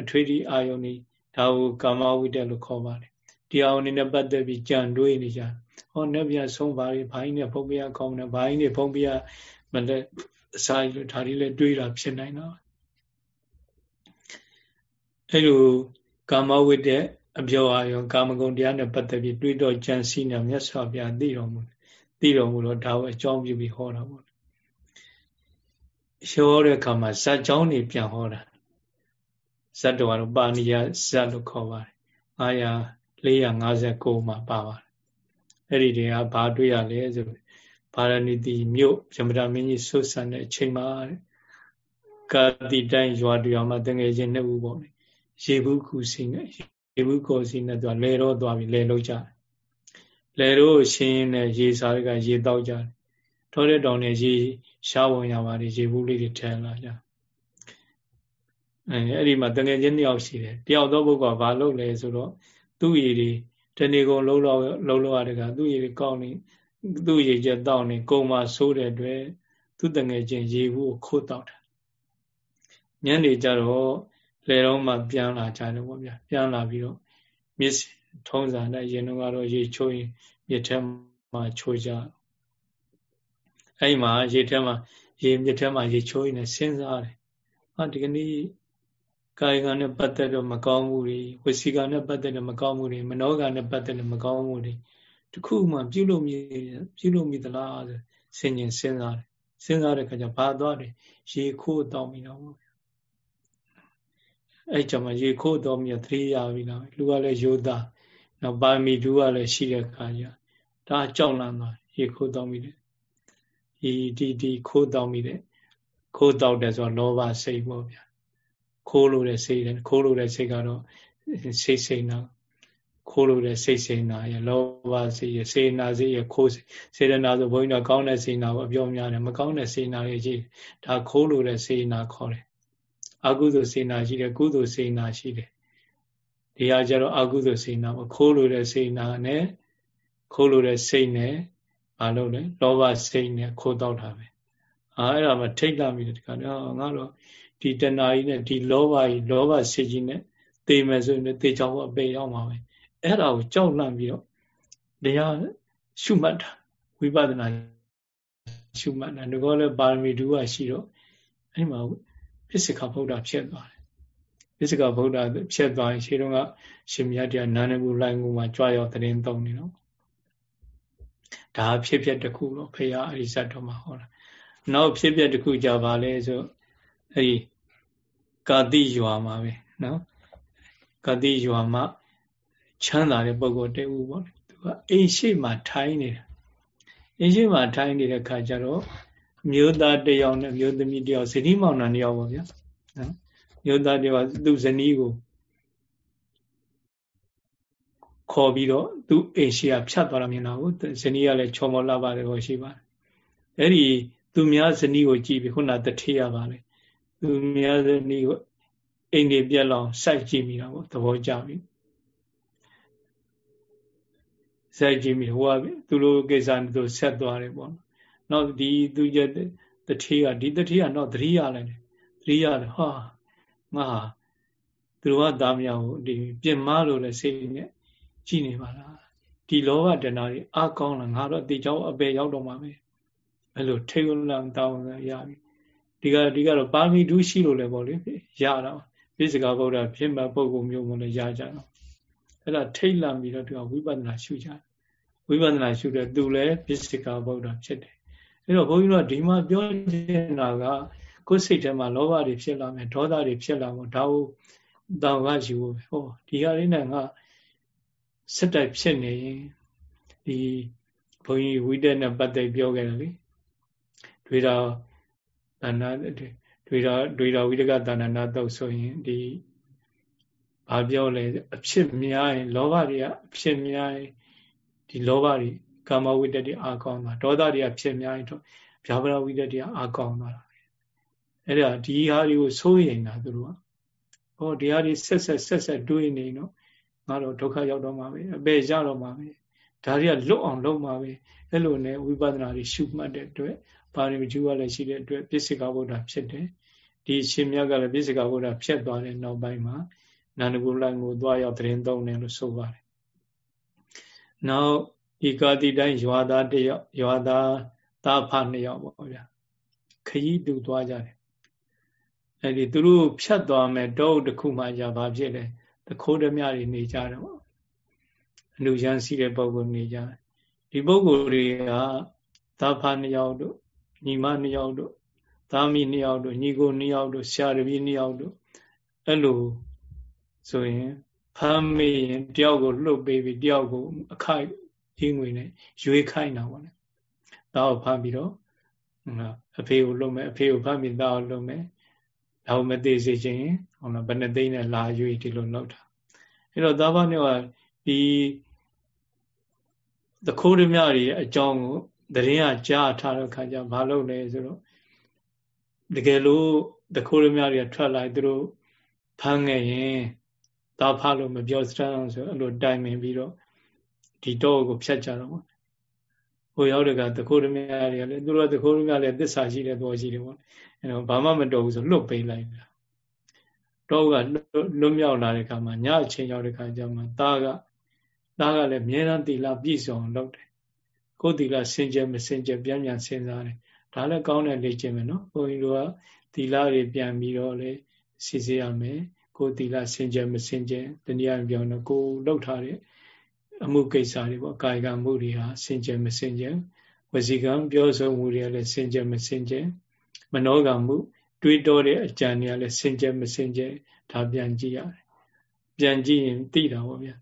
အထွေထီးအာယုန်တွေဒါကိုကာမဝိတ္တလို့ခေါ်ပါတယ် ဒီအာယုန်တွေနဲ့ပတ်သက်ပြီးကြံတွေးနေကြဟောနဲ့ပြဆုံးပါလေဘိုင်းနဲ့ဖုံးပြကောင်းတယ်ဘိုင်းနဲ့ဖုံးပြမလက်အစာကြီးလို့ဒါတွေလည်းတွေးတာဖြစ်နိုင်တော့အဲ့လိုကာမဝိတ္တအပြောအာယုံကာမဂုဏ်တရားနဲ့ပတ်သက်ပြီးတွေးတော့ကြံစည်နေမြတ်စွာဘုရားသိတော်မူတယ်သိတော်မူတော့ဒါကိုအကြောင်းပြုပြီးဟောတာပေါ့ရှောတဲ့အခါမှာဇတ်ကြောင်းနေပြန်ဟောတာဇတ်တော်ကတော့ပါဏိယဇတ်လို့ခေါ်ပါတယ်900 459မှာပါပါတယ်အဲ့ဒီတွေကဘာတွေ့ရလဲဆိုဗာရဏိတိမြို့ဇမဒမင်းကြီးဆွဆန်တဲ့အချိန်မှာကာတိတိုင်းရွာတူအောင်မှာတငယ်ချင်းနှစ်ဦးပေါ့ရေဘူးခုစီနဲ့ရေဘူးကိုစီနဲ့သူကလဲတော့သွားပြီလဲလို့ကြတယ်လယ်တို့ရှင်းနဲ့ရေစားတွေကရေတောက်ကြတယ်ထောတဲ့တောင်နဲ့ရေရှားဝင်ရပါတယ်ရေဘူးလေးတွေထည့်လာကြအဲအဲ့ဒီမှာတငယ်ချင်းတယောက်ရှိတယ်တယောက်သောပုဂ္ဂိုလ်ကဘာလုပ်လဲဆိုတော့ သူ့ရည်တွေတဏီကုံလုံးလောက်လုံးလောက်ရတဲ့ကသူ့ရည်တွေကောင်းနေသူ့ရည်ချက်တောက်နေကုံမှာဆိုးတဲ့အတွက်သူ့တငယ်ချင်းရေဘူးကိုခိုးတောက်တယ်ညနေကျတော့လေတော့မှပြန်လာကြတယ်ပေါ့ဗျာပြန်လာပြီးတော့မြစ်ထုံးစံနဲ့ရင်တော့ကတော့ရေချိုးရင်မြစ်ထဲမှာချိုးကြအဲ့မှာရေထဲမှာရေမြစ်ထဲမှာရေချိုးရင်လည်းစဉ်းစားတယ်ဟာဒီကနေ့ ကာယကံနဲ့ပတ်သက်တော့မကောင်းမှုတွေဝစီကံနဲ့ပတ်သက်တော့မကောင်းမှုတွေမနောကံနဲ့ပတ်သက်တော့မကောင်းမှုတွေတခုမှပြုလုပ်မိပြုလုပ်မိသလားဆိုဆင်ញင်စဉ်းစားတယ်စဉ်းစားတဲ့အခါကျဘာသွားတယ်ရေခိုးတောင်းမိတော့အဲ့ကြမှာရေခိုးတော်မြတ်သတိရပြီလားလူကလည်းယောသားနောက်ပါမီဒူကလည်းရှိတဲ့ခါကျဒါကြောက်လန့်သွားရေခိုးတောင်းမိတယ်ဒီဒီဒီခိုးတောင်းမိတယ်ခိုးတောက်တယ်ဆိုတော့လောဘစိတ်ပေါ့ဗျာ ခိုးလို့တဲ့စိတ်တယ်ခိုးလို့တဲ့စိတ်ကတော့စိတ်စိတ်နာခိုးလို့တဲ့စိတ်စိတ်နာရလောဘစိတ်ရစေနာစိတ်ရခိုးစေရနာဆိုဘုန်းကြီးတို့ကောင်းတဲ့စေနာကိုအပြောများတယ်မကောင်းတဲ့စေနာတွေကြီးဒါခိုးလို့တဲ့စေနာခေါ်တယ်အကုသိုလ်စေနာရှိတယ်ကုသိုလ်စေနာရှိတယ်ဒီဟာကျတော့အကုသိုလ်စေနာခိုးလို့တဲ့စေနာနဲ့ခိုးလို့တဲ့စိတ်နဲ့မလုပ်လဲလောဘစိတ်နဲ့ခိုးတော့တာပဲအာအဲ့ဒါမှထိတ်လာမိတယ်ဒီကနေ့ငါတော့ ဒီတဏှာကြီးနဲ့ဒီလောဘကြီးလောဘစိတ်ကြီးနဲ့သိမယ်ဆိုရင်သိချောင်းအပေရောက်မှာပဲအဲ့ဒါကိုကြောက်လန့်ပြီးတော့တရားရှုမှတ်တာဝိပဿနာရှုမှတ်တာငကောလည်းပါရမီဒုကရှိတော့အဲ့မှာပစ္စကဗုဒ္ဓဖြစ်သွားတယ်ပစ္စကဗုဒ္ဓဖြစ်သွားရင်ရှေးတုန်းကရှင်မြတ်တရားနာနေမှုလိုင်းကူမှာကြွားရောက်တဲ့င်းသုံးနေတော့ဒါဖြစ်ဖြစ်တစ်ခုတော့ဖေရအရိဇတ်တော်မှာဟောတာနောက်ဖြစ်ဖြစ်တစ်ခုကြပါလဲဆို အဲ့ဒီကာတိရွာမှာပဲနော်ကာတိရွာမှာချမ်းသာတဲ့ပုဂ္ဂိုလ်တည်းဦးပေါ့သူကအိမ်ရှိမှထိုင်းနေတာအိမ်ရှိမှထိုင်းနေတဲ့ခါကျတော့မျိုးသားတယောက်နဲ့မျိုးသမီးတယောက်ဇနီးမောင်နှံတယောက်ပေါ့ဗျာနော်မျိုးသားတယောက်သူ့ဇနီးကိုခေါ်ပြီးတော့သူ့အိမ်ရှိကဖြတ်သွားတာမြင်တာကိုဇနီးကလည်းချော်မော်လာပါတယ်ဟောရှိပါတယ်အဲ့ဒီသူများဇနီးကိုကြည့်ပြီးခုနတထေးရပါလေ သူများဇနီးကိုအိမ်တွေပြက်လောင်စိုက်ကြည့်မိတာပေါ့သဘောကျပြီစိုက်ကြည့်မိဟိုကသူတို့ကိစ္စနဲ့သူဆက်သွားတယ်ပေါ့နောက်ဒီသူကျတထေးကဒီတထေးကတော့သတိရလိုက်တယ်သတိရတယ်ဟာငါသူတို့ကသားမယားကိုဒီပြင်မလို့လည်းစိတ်နဲ့ကြည်နေပါလားဒီလောဘတဏှာတွေအကောင်းလားငါတော့အသေးချောင်းအပေရောက်တော့မှာပဲအဲ့လိုထိတ်လန့်တောင်းရပြီ ဒီကဒီကတော့ပါမီဒုရှိလို့လည်းပေါ့လေရတာပိစကဗုဒ္ဓဖြစ်မဲ့ပုံကုမျိုးမလည်းရကြတော့အဲ့ဒါထိတ်လန့်ပြီးတော့သူကဝိပဿနာရှုကြတယ်ဝိပဿနာရှုတဲ့သူလည်းပိစကဗုဒ္ဓဖြစ်တယ်အဲ့တော့ဘုန်းကြီးတို့ဒီမှာပြောနေတာကကိုယ်စိတ်ထဲမှာလောဘတွေဖြစ်လာမယ်ဒေါသတွေဖြစ်လာမှာဒါကိုတောင်ကယူဖို့ဟောဒီဟာလေးနဲ့ငါစက်တိုက်ဖြစ်နေရင်ဒီဘုန်းကြီးဝိတက်နဲ့ပတ်သက်ပြောခဲ့တယ်လေတွေ့တော့ တဏ္ဍတွေ့တော့တွေ့တော့ဝိတကတဏ္ဍနာတော့ဆိုရင်ဒီဘာပြောလဲအဖြစ်များရင်လောဘတွေကအဖြစ်များရင်ဒီလောဘတွေကာမဝိတ္တတွေအာကောင်းတာဒေါသတွေကဖြစ်များရင်တော့ဗျာပရဝိတ္တတွေအာကောင်းတာအဲ့ဒါဒီဟာတွေကိုစိုးရိမ်တာသူတို့ကဟောဒီဟာတွေဆက်ဆက်ဆက်ဆက်တွေးနေတော့ငါတော့ဒုက္ခရောက်တော့မှာပဲအပေရတော့မှာပဲဒါတွေကလွတ်အောင်လုပ်မှာပဲအဲ့လိုနဲ့ဝိပဿနာတွေရှုမှတ်တဲ့အတွက် ပါရမီကျူကလည်းရှိတဲ့အတွက်ပြစ္ဆေကဗုဒ္ဓဖြစ်တယ်ဒီရှင်မြတ်ကလည်းပြစ္ဆေကဗုဒ္ဓဖြစ်သွားတဲ့နောက်ပိုင်းမှာနန္ဒကုလန်ကိုသွားရောက်တရင်သုံးတယ်လို့ဆိုပါတယ်နောက်ဒီကာတိတိုင်းရွာသားတယောက်ရွာသားသားဖနှစ်ယောက်ပေါ့ဗျာခရီးတူသွားကြတယ်အဲ့ဒီသူတို့ဖြတ်သွားမယ်တောအုပ်တစ်ခုမှじゃဘာဖြစ်လဲတခိုးဓမြတွေနေကြတယ်ပေါ့အလူရန်စီတဲ့ပုံကိုနေကြတယ်ဒီပုံကိုတွေကသာဖနှစ်ယောက်တို့ ညီမနှစ်ယောက်တို့သားမီးနှစ်ယောက်တို့ညီကိုနှစ်ယောက်တို့ဆရာတပည့်နှစ်ယောက်တို့အဲ့လိုဆိုရင်ဖမ်းမေးရင်တယောက်ကိုလှုပ်ပေးပြီးတယောက်ကိုအခိုက်ကြီးငွေနဲ့ရွေးခိုင်းတာပေါ့လေ။သားကိုဖမ်းပြီးတော့အဖေကိုလှုပ်မယ်အဖေကိုဖမ်းပြီးသားကိုလှုပ်မယ်။ဒါကိုမသေးစေခြင်းဟုတ်လားဘယ်နှသိန်းနဲ့လာရွေးဒီလိုလုပ်တာ။အဲ့တော့သားဖနဲ့ကဒီသခိုးရမြတွေအကြောင်းကို တရင်ကကြားထားတဲ့ခါကျဘာလုပ်လဲဆိုတော့တကယ်လို့တခိုးရမြတွေကထွက်လာသူတို့ဖမ်းခဲ့ရင်သားဖလို့မပြောစမ်းအောင်ဆိုအဲ့လိုတိုင်ပင်ပြီးတော့ဒီတော့ကိုဖြတ်ကြတော့ပေါ့ဟိုရောက်တဲ့ကတခိုးရမြတွေကလည်းသူတို့ကတခိုးရမြလည်းသစ္စာရှိတဲ့ဘောရှိတယ်ပေါ့အဲ့တော့ဘာမှမတော်ဘူးဆိုလွတ်ပေးလိုက်တာတော့ကလွတ်မြောက်လာတဲ့ခါမှာညအချိန်ရောက်တဲ့ခါကျမှသားကသားကလည်းအမြဲတမ်းတီလာပြည့်စုံလုပ်တယ် ကိုယ်တီလာစင်ကြယ်မစင်ကြယ်ပြန်ပြန်စဉ်းစားတယ်ဒါလည်းကောင်းတဲ့လေ့ကျင့်မယ်နော်ဘုန်းကြီးတို့ကတီလာတွေပြန်ပြီးတော့လေစီစေရမယ်ကိုယ်တီလာစင်ကြယ်မစင်ကြယ်တနည်းအားဖြင့်ပြောတော့ကိုယ်လှုပ်ထားတဲ့အမှုကိစ္စတွေပေါ့ကာယကမှုတွေဟာစင်ကြယ်မစင်ကြယ်ဝစီကံပြောဆိုမှုတွေလည်းစင်ကြယ်မစင်ကြယ်မနောကမှု တွေးတောတဲ့အကြံတွေကလည်းစင်ကြယ်မစင်ကြယ်ဒါပြန်ကြည့်ရတယ်ပြန်ကြည့်ရင်သိတာပေါ့ဗျာ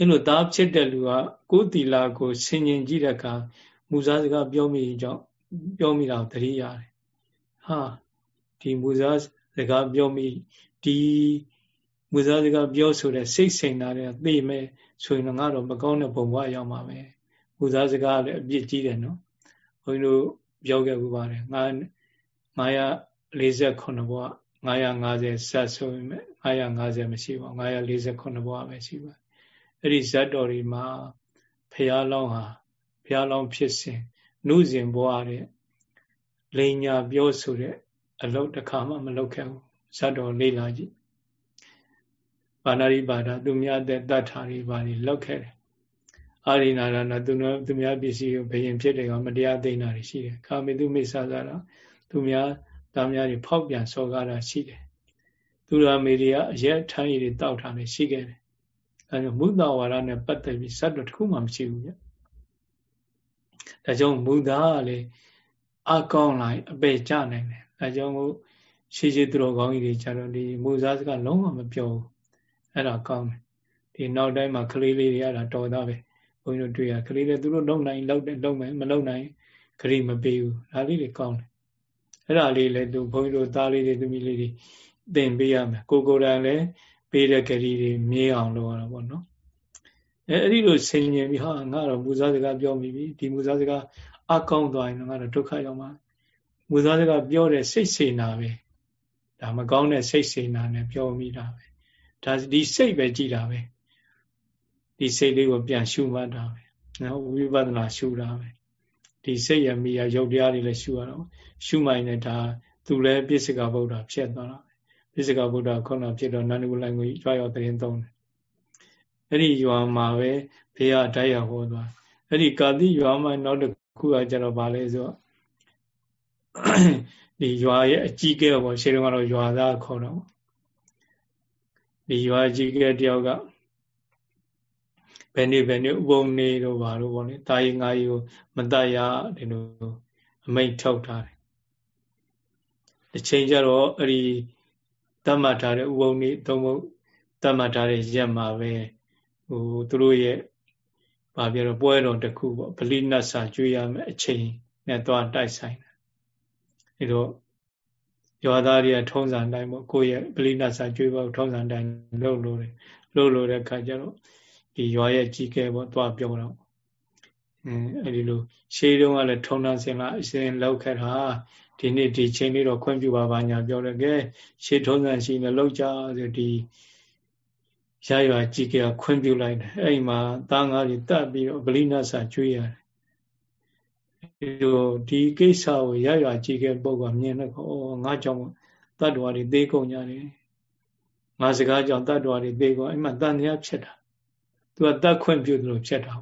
အဲ့လိုသားဖြစ်တဲ့လူကကိုယ်တီလာကိုဆင်ញင်ကြည့်တဲ့အခါမူစားစကားပြောမိကြောင့်ပြောမိတာသတိရတယ်ဟာဒီမူစားစကားပြောမိဒီမူစားစကားပြောဆိုတဲ့စိတ်စိန်တာတွေသိမဲ့ဆိုရင်တော့ငါတော့မကောင်းတဲ့ဘုံဘဝရောက်မှာပဲမူစားစကားလည်းအပြစ်ကြီးတယ်နော်ဘုန်းကြီးတို့ပြောခဲ့ဥပါတယ်ငါ948ဘဝ950ဆက်ဆိုရင်950မရှိပါ948ဘဝပဲရှိပါ အဲ့ဒီဇတ်တော်တွေမှာဖះလောင်းဟာဖះလောင်းဖြစ်စဉ်နုစဉ်ဘဝတဲ့လိန်ညာပြောဆိုတဲ့အလုပ်တစ်ခါမှမလုပ်ခဲ့ဘူးဇတ်တော်လေးလာကြည့်ပါဏာရိပါဒသူများတဲ့တတ်ထာတွေပါနေလောက်ခဲ့တယ်အာရိနာရဏသူများသူများပစ္စည်းကိုဘယင်ဖြစ်တယ်ကမတရားသိနေတာရှိတယ်ကာမေတုမိစ္ဆာသာရသူများသားများတွေဖောက်ပြန်စော်ကားတာရှိတယ်သူရာမေရီကအရက်ထမ်းရည်တွေတောက်ထားနေရှိခဲ့တယ် အဲဒါမုဒ္ဒဝါဒနဲ့ပတ်သက်ပြီးစက်တော်တစ်ခုမှမရှိဘူးဗျဒါကြောင့်မုဒ္ဒကလည်းအကောင်းလိုက်အပေကြနိုင်တယ်ဒါကြောင့်မို့ရှေးရှေးသူတော်ကောင်းကြီးတွေကြတော့ဒီမူစားစကားလုံးဝမပြောဘူးအဲ့ဒါကောင်းတယ်ဒီနောက်တိုင်းမှာကလေးလေးတွေအဲ့ဒါတော်သားပဲဘုန်းကြီးတို့တွေ့ရကလေးလေးသူတို့လုံနိုင်လုံတယ်လုံမယ်မလုံနိုင်ခရီးမပေးဘူးဒါလေးတွေကောင်းတယ်အဲ့ဒါလေးလည်းသူဘုန်းကြီးတို့သားလေးတွေသမီးလေးတွေသင်ပေးရမယ်ကိုကိုယ်တိုင်လည်း ပေးတဲ့ခရီးတွေမြင်အောင်လုပ်ရတာပေါ့နော်အဲအဲ့ဒီလိုဆင်ញင်ပြီးဟာငါတော့မူစားစကားပြောမိပြီဒီမူစားစကားအကောင်းသွားရင်တော့ငါတော့ဒုက္ခရောက်မှာမူစားစကားပြောတဲ့စိတ်စေနာပဲဒါမကောင်းတဲ့စိတ်စေနာနဲ့ပြောမိတာပဲဒါဒီစိတ်ပဲကြည်တာပဲဒီစိတ်လေးကိုပြန်ရှုမှတ်တာပဲနော်ဝိပဿနာရှုတာပဲဒီစိတ်ရမိရရုပ်တရားတွေလည်းရှုရတော့ရှုမှိုင်းနဲ့ဒါသူလည်းပြစ္ဆကဗုဒ္ဓဖြစ်သွားတာ ပြစ္ဆကဗုဒ္ဓခုနဖြစ်တော့နန္ဒကုလိုင်ကိုကြွားရောက်တဲ့ရင်သုံးတယ်အဲ့ဒီရွာမှာပဲဘေးကတိုက်ရဟောသွားအဲ့ဒီကာတိရွာမှာနောက်တစ်ခုကကျတော့ဗာလဲဆိုတော့ဒီရွာရဲ့အကြီးကဲပေါ့ရှေးတုန်းကတော့ရွာသားခေါ်တော့ဒီရွာကြီးကဲတယောက်ကဘယ်နေ့ဘယ်နေ့ဥပုံနေတော့ဘာလို့ပေါ့လေတာရီငါရီကိုမတတ်ရဒီလိုအမိတ်ထုတ်ထားတယ်တစ်ချိန်ကျတော့အဲ့ဒီ တတ်မှတ်ထားတဲ့ဥပုံနေသုံးဖို့တတ်မှတ်ထားတဲ့ရက်မှာပဲဟိုသူတို့ရဲ့ဘာပြောတော့ပွဲတော်တစ်ခုပေါ့ဗလိနတ်စာကျွေးရမယ်အချိန်နဲ့သွားတိုက်ဆိုင်တယ်အဲတော့ရွာသားတွေကထုံးစံတိုင်းပေါ့ကိုယ့်ရဲ့ပလိနစာကျွေးဖို့ထုံးစံတိုင်းလှုပ်လို့တယ်လှုပ်လို့တဲ့ခါကျတော့ဒီရွာရဲ့ကြီးကဲပေါ့သွားပြောတော့အင်းအဲဒီလိုရှေးတုန်းကလည်းထုံနှံစင်လာအစဉ်လောက်ခဲ့တာ ဒီနေ့ဒီချိန်လေးတော့ခွင့်ပြုပါပါညာပြောတယ်ကဲရှေးထုံးစံရှိနေလောက်ကြဆိုဒီရရွာကြီးကဲခွင့်ပြုလိုက်တယ်အဲ့မှာသားငါးကြီးတတ်ပြီးတော့ပလိနစာကျွေးရတယ်ဒီကိစ္စကိုရရကြည့်ခဲ့ပုဂ္ဂိုလ်မြင်တော့ဩငါကြောင့်တတ္တဝါတွေသိကုန်ကြတယ်ငါစကားကြောင့်တတ္တဝါတွေသိကုန်အဲ့မှာတန်တရားဖြစ်တာသူကတတ်ခွင့်ပြုတယ်လို့ဖြစ်တာ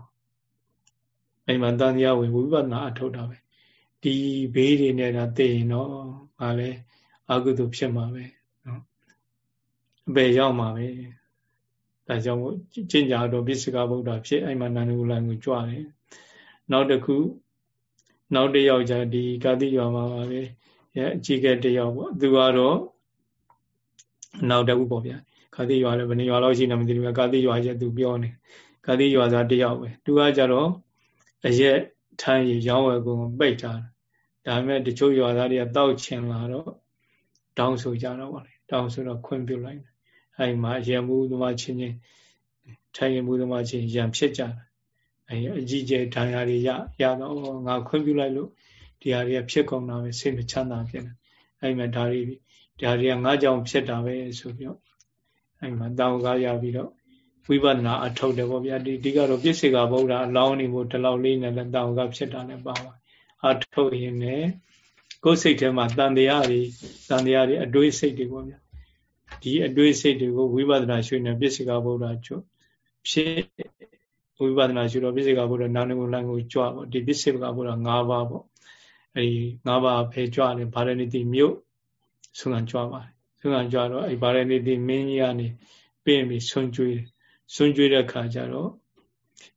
အဲ့မှာတန်တရားဝင်ဝိပဿနာအထုတ်တာပဲ ဒီဘေးတွေနဲ့တော့သိရင်တော့ငါလည်းအကုသိုလ်ဖြစ်မှာပဲနော်အပေရောက်မှာပဲဒါကြောင့်ကျင့်ကြတော့ပိစကဗုဒ္ဓဖြစ်အဲ့မှာနန္ဒုလန်ကိုကြွတယ်နောက်တစ်ခုနောက်တစ်ယောက်じゃဒီကာတိရွာမှာပါပဲရဲ့အကြီးကဲတစ်ယောက်ပေါ့သူကတော့နောက်တစ်ခုပေါ့ဗျာကာတိရွာလည်းဘယ်နေရွာလောက်ရှိနေမသိဘူးကာတိရွာကျသူပြောနေကာတိရွာသားတစ်ယောက်ပဲသူကကြတော့အရက်ထိုင်းရောင်းဝယ်ကုန်ပိတ်ထား ဒါပေမဲ့တချို့ရွာသားတွေကတောက်ချင်လာတော့တောင်းဆိုကြတော့ဗောလေတောင်းဆိုတော့ခွင့်ပြုလိုက်တယ်အဲဒီမှာရံမှုသမားချင်းချင်းထိုင်ရမှုသမားချင်းရံဖြစ်ကြတယ်အဲအကြီးကျယ်ဒဏ်ရာတွေရရတော့ငါခွင့်ပြုလိုက်လို့ဒီဟာတွေကဖြစ်ကုန်တာပဲစိတ်မချမ်းသာဖြစ်တယ်အဲမှာဒါတွေဒါတွေကငါကြောင့်ဖြစ်တာပဲဆိုပြီးတော့အဲမှာတောင်းကားရပြီးတော့ဝိပဿနာအထုတ်တယ်ပေါ့ဗျာဒီဒီကတော့ပြစ္ဆေကဗုဒ္ဓအလောင်းနေဖို့ဒီလောက်လေးနဲ့လည်းတောင်းကားဖြစ်တာလည်းပါပါ အထုတ်ရင်လည်းကိုယ်စိတ်ထဲမှာတန်တရားတွေတန်တရားတွေအတွေးစိတ်တွေပေါ့ဗျာဒီအတွေးစိတ်တွေကိုဝိပဿနာရှုနေပြစ္ဆေကဗုဒ္ဓချုပ်ဖြစ်ဝိပဿနာရှုတော့ပြစ္ဆေကဘုရားနာနုလန်ကိုကြွပေါ့ဒီပြစ္ဆေကဘုရား၅ပါးပေါ့အဲဒီ၅ပါးဖယ်ကြွတယ်ဗာရဏိတိမြို့ဆွမ်းကြွပါတယ်ဆွမ်းကြွတော့အဲဗာရဏိတိမင်းကြီးကနေပြင်ပြီးဆွမ်းကြွေးဆွမ်းကြွေးတဲ့ခါကျတော့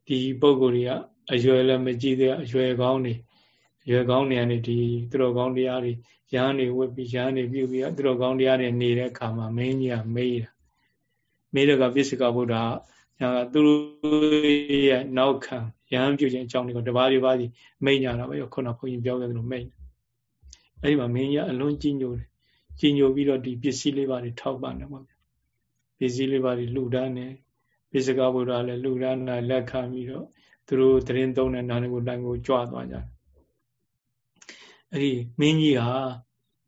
ဒီပုံကိုယ်တွေကအရွယ်လည်းမကြည့်သေးအရွယ်ကောင်းနေ ရွယ်ကောင်းနေရနေဒီသူတော်ကောင်းတရားတွေရဟန်းတွေဝတ်ပြီးရဟန်းတွေပြုပြီးသူတော်ကောင်းတရားတွေနေတဲ့အခါမှာမင်းကြီးကမေးတာမေးတော့ကပြစ္ဆေကဘုရားညာကသူတို့ရဲ့နောက်ခံရဟန်းပြုခြင်းအကြောင်းတွေကိုတပါးတွေပါးစီမိန်ညာတာပဲခုနဘုန်းကြီးပြောခဲ့သလိုမိန်အဲ့ဒီမှာမင်းကြီးအလွန်ကြီးညိုတယ်ကြီးညိုပြီးတော့ဒီပစ္စည်းလေးပါးတွေထောက်ပံ့တယ်ပေါ့ပစ္စည်းလေးပါးတွေလှူဒန်းတယ်ပိစကဗုဒ္ဓလည်းလှူဒန်းတာလက်ခံပြီးတော့သူတို့တရင်သုံးတဲ့နာနေကိုတိုင်ကိုကြွသွားကြတယ် အဲ့ဒီမင်းကြီးဟာ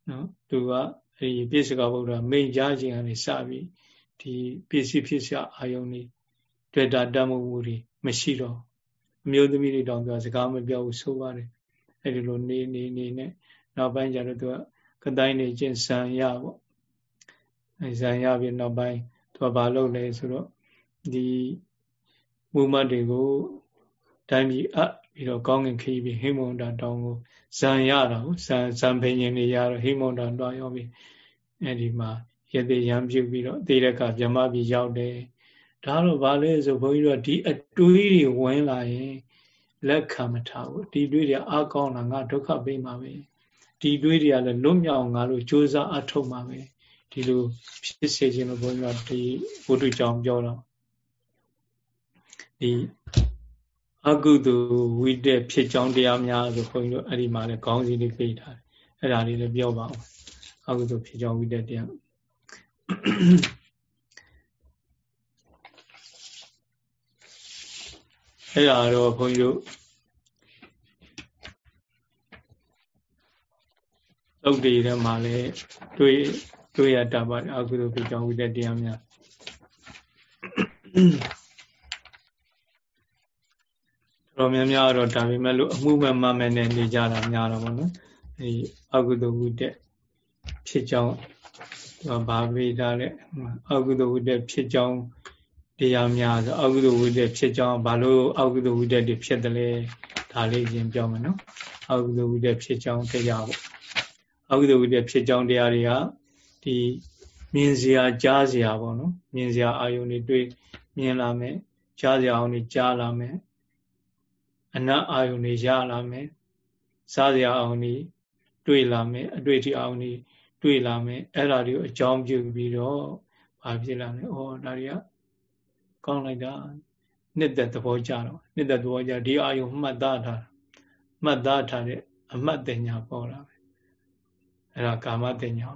နော်သူကအဲ့ဒီပိစကဗုဒ္ဓမိန်ကြားခြင်းကနေစပြီးဒီပစ္စည်းဖြစ်စရာအာယုန်တွေတွေ့တာတတ်မှုတွေမရှိတော့အမျိုးသမီးတွေတောင်ပြောစကားမပြောဘူးဆိုပါတယ်အဲ့ဒီလိုနေနေနေနဲ့နောက်ပိုင်းကျတော့သူကကတိုင်းနေချင်းဇံရပေါ့အဲဇံရပြီးနောက်ပိုင်းသူကဘာလုပ်လဲဆိုတော့ဒီမူမတ်တွေကိုတိုင်းပြည်အ ပ်ပြီးတော့ကောင်းကင်ခရီးပြီးဟိမုန္တာတောင်ကိုဇံရတာကိုဇံဇံဘိညာဉ်တွေရတော့ဟိမုန္တာတွားရောက်ပြီးအဲဒီမှာရသေးရံပြုတ်ပြီးတော့သေတဲ့ကဗြဟ္မပြည်ရောက်တယ်ဒါတော့ဗာလဲဆိုဘုန်းကြီးတို့ဒီအတွေးတွေဝင်လာရင်လက်ခံမထားဘူးဒီတွေးတွေအကောင်းလာငါဒုက္ခပေးမှာပဲဒီတွေးတွေကလည်းလွတ်မြောက်ငါတို့စ조사အထုတ်မှာပဲဒီလိုဖြစ်စေခြင်းလို့ဘုန်းကြီးကဒီဘုဒ္ဓကြောင့်ပြောတော့ဒီ အကုသိုလ်ဝိတက်ဖြစ်ကြောင်းတရားများဆိုဘုန်းကြီးတို့အဲ့ဒီမှာလည်းခေါင်းစည်းလေးပေးထားတယ်အဲ့ဒါလေးလည်းပြောပါအောင်အကုသိုလ်ဖြစ်ကြောင်းဝိတက်တရားအဲ့ဒါတော့ဘုန်းကြီးတို့သုတ်တည်ထဲမှာလည်းတွေ့တွေ့ရတာပါအကုသိုလ်ဖြစ်ကြောင်းဝိတက်တရားများ တော်များများတော့ဒါပေမဲ့လို့အမှုမဲ့မမဲ့နဲ့နေကြတာများတော့ဗောနော်အဲဒီအကုသိုလ်ဝိတက်ဖြစ်ကြောင်းသူကဘာပေးထားလဲအကုသိုလ်ဝိတက်ဖြစ်ကြောင်းတရားများဆိုအကုသိုလ်ဝိတက်ဖြစ်ကြောင်းဘာလို့အကုသိုလ်ဝိတက်တွေဖြစ်တယ်လဲဒါလေးရင်ပြောမယ်နော်အကုသိုလ်ဝိတက်ဖြစ်ကြောင်းတရားပေါ့အကုသိုလ်ဝိတက်ဖြစ်ကြောင်းတရားတွေကဒီမြင်စရာကြားစရာပေါ့နော်မြင်စရာအာယုန်တွေတွေ့မြင်လာမယ်ကြားစရာအောင်တွေကြားလာမယ် အနတ်အာယုန်တွေရလာမယ်စားစရာအောင်တွေတွေ့လာမယ်အတွေ့အထိအောင်တွေတွေ့လာမယ်အဲ့ဒါတွေကိုအကြောင်းပြုပြီးတော့ဘာဖြစ်လာလဲဩဒါတွေကကောင်းလိုက်တာနှစ်သက်သဘောကြတော့နှစ်သက်သဘောကြဒီအာယုန်မှတ်သားထားမှတ်သားထားတဲ့အမှတ်တင်ညာပေါ်လာပဲအဲ့ဒါကာမတင်ညာ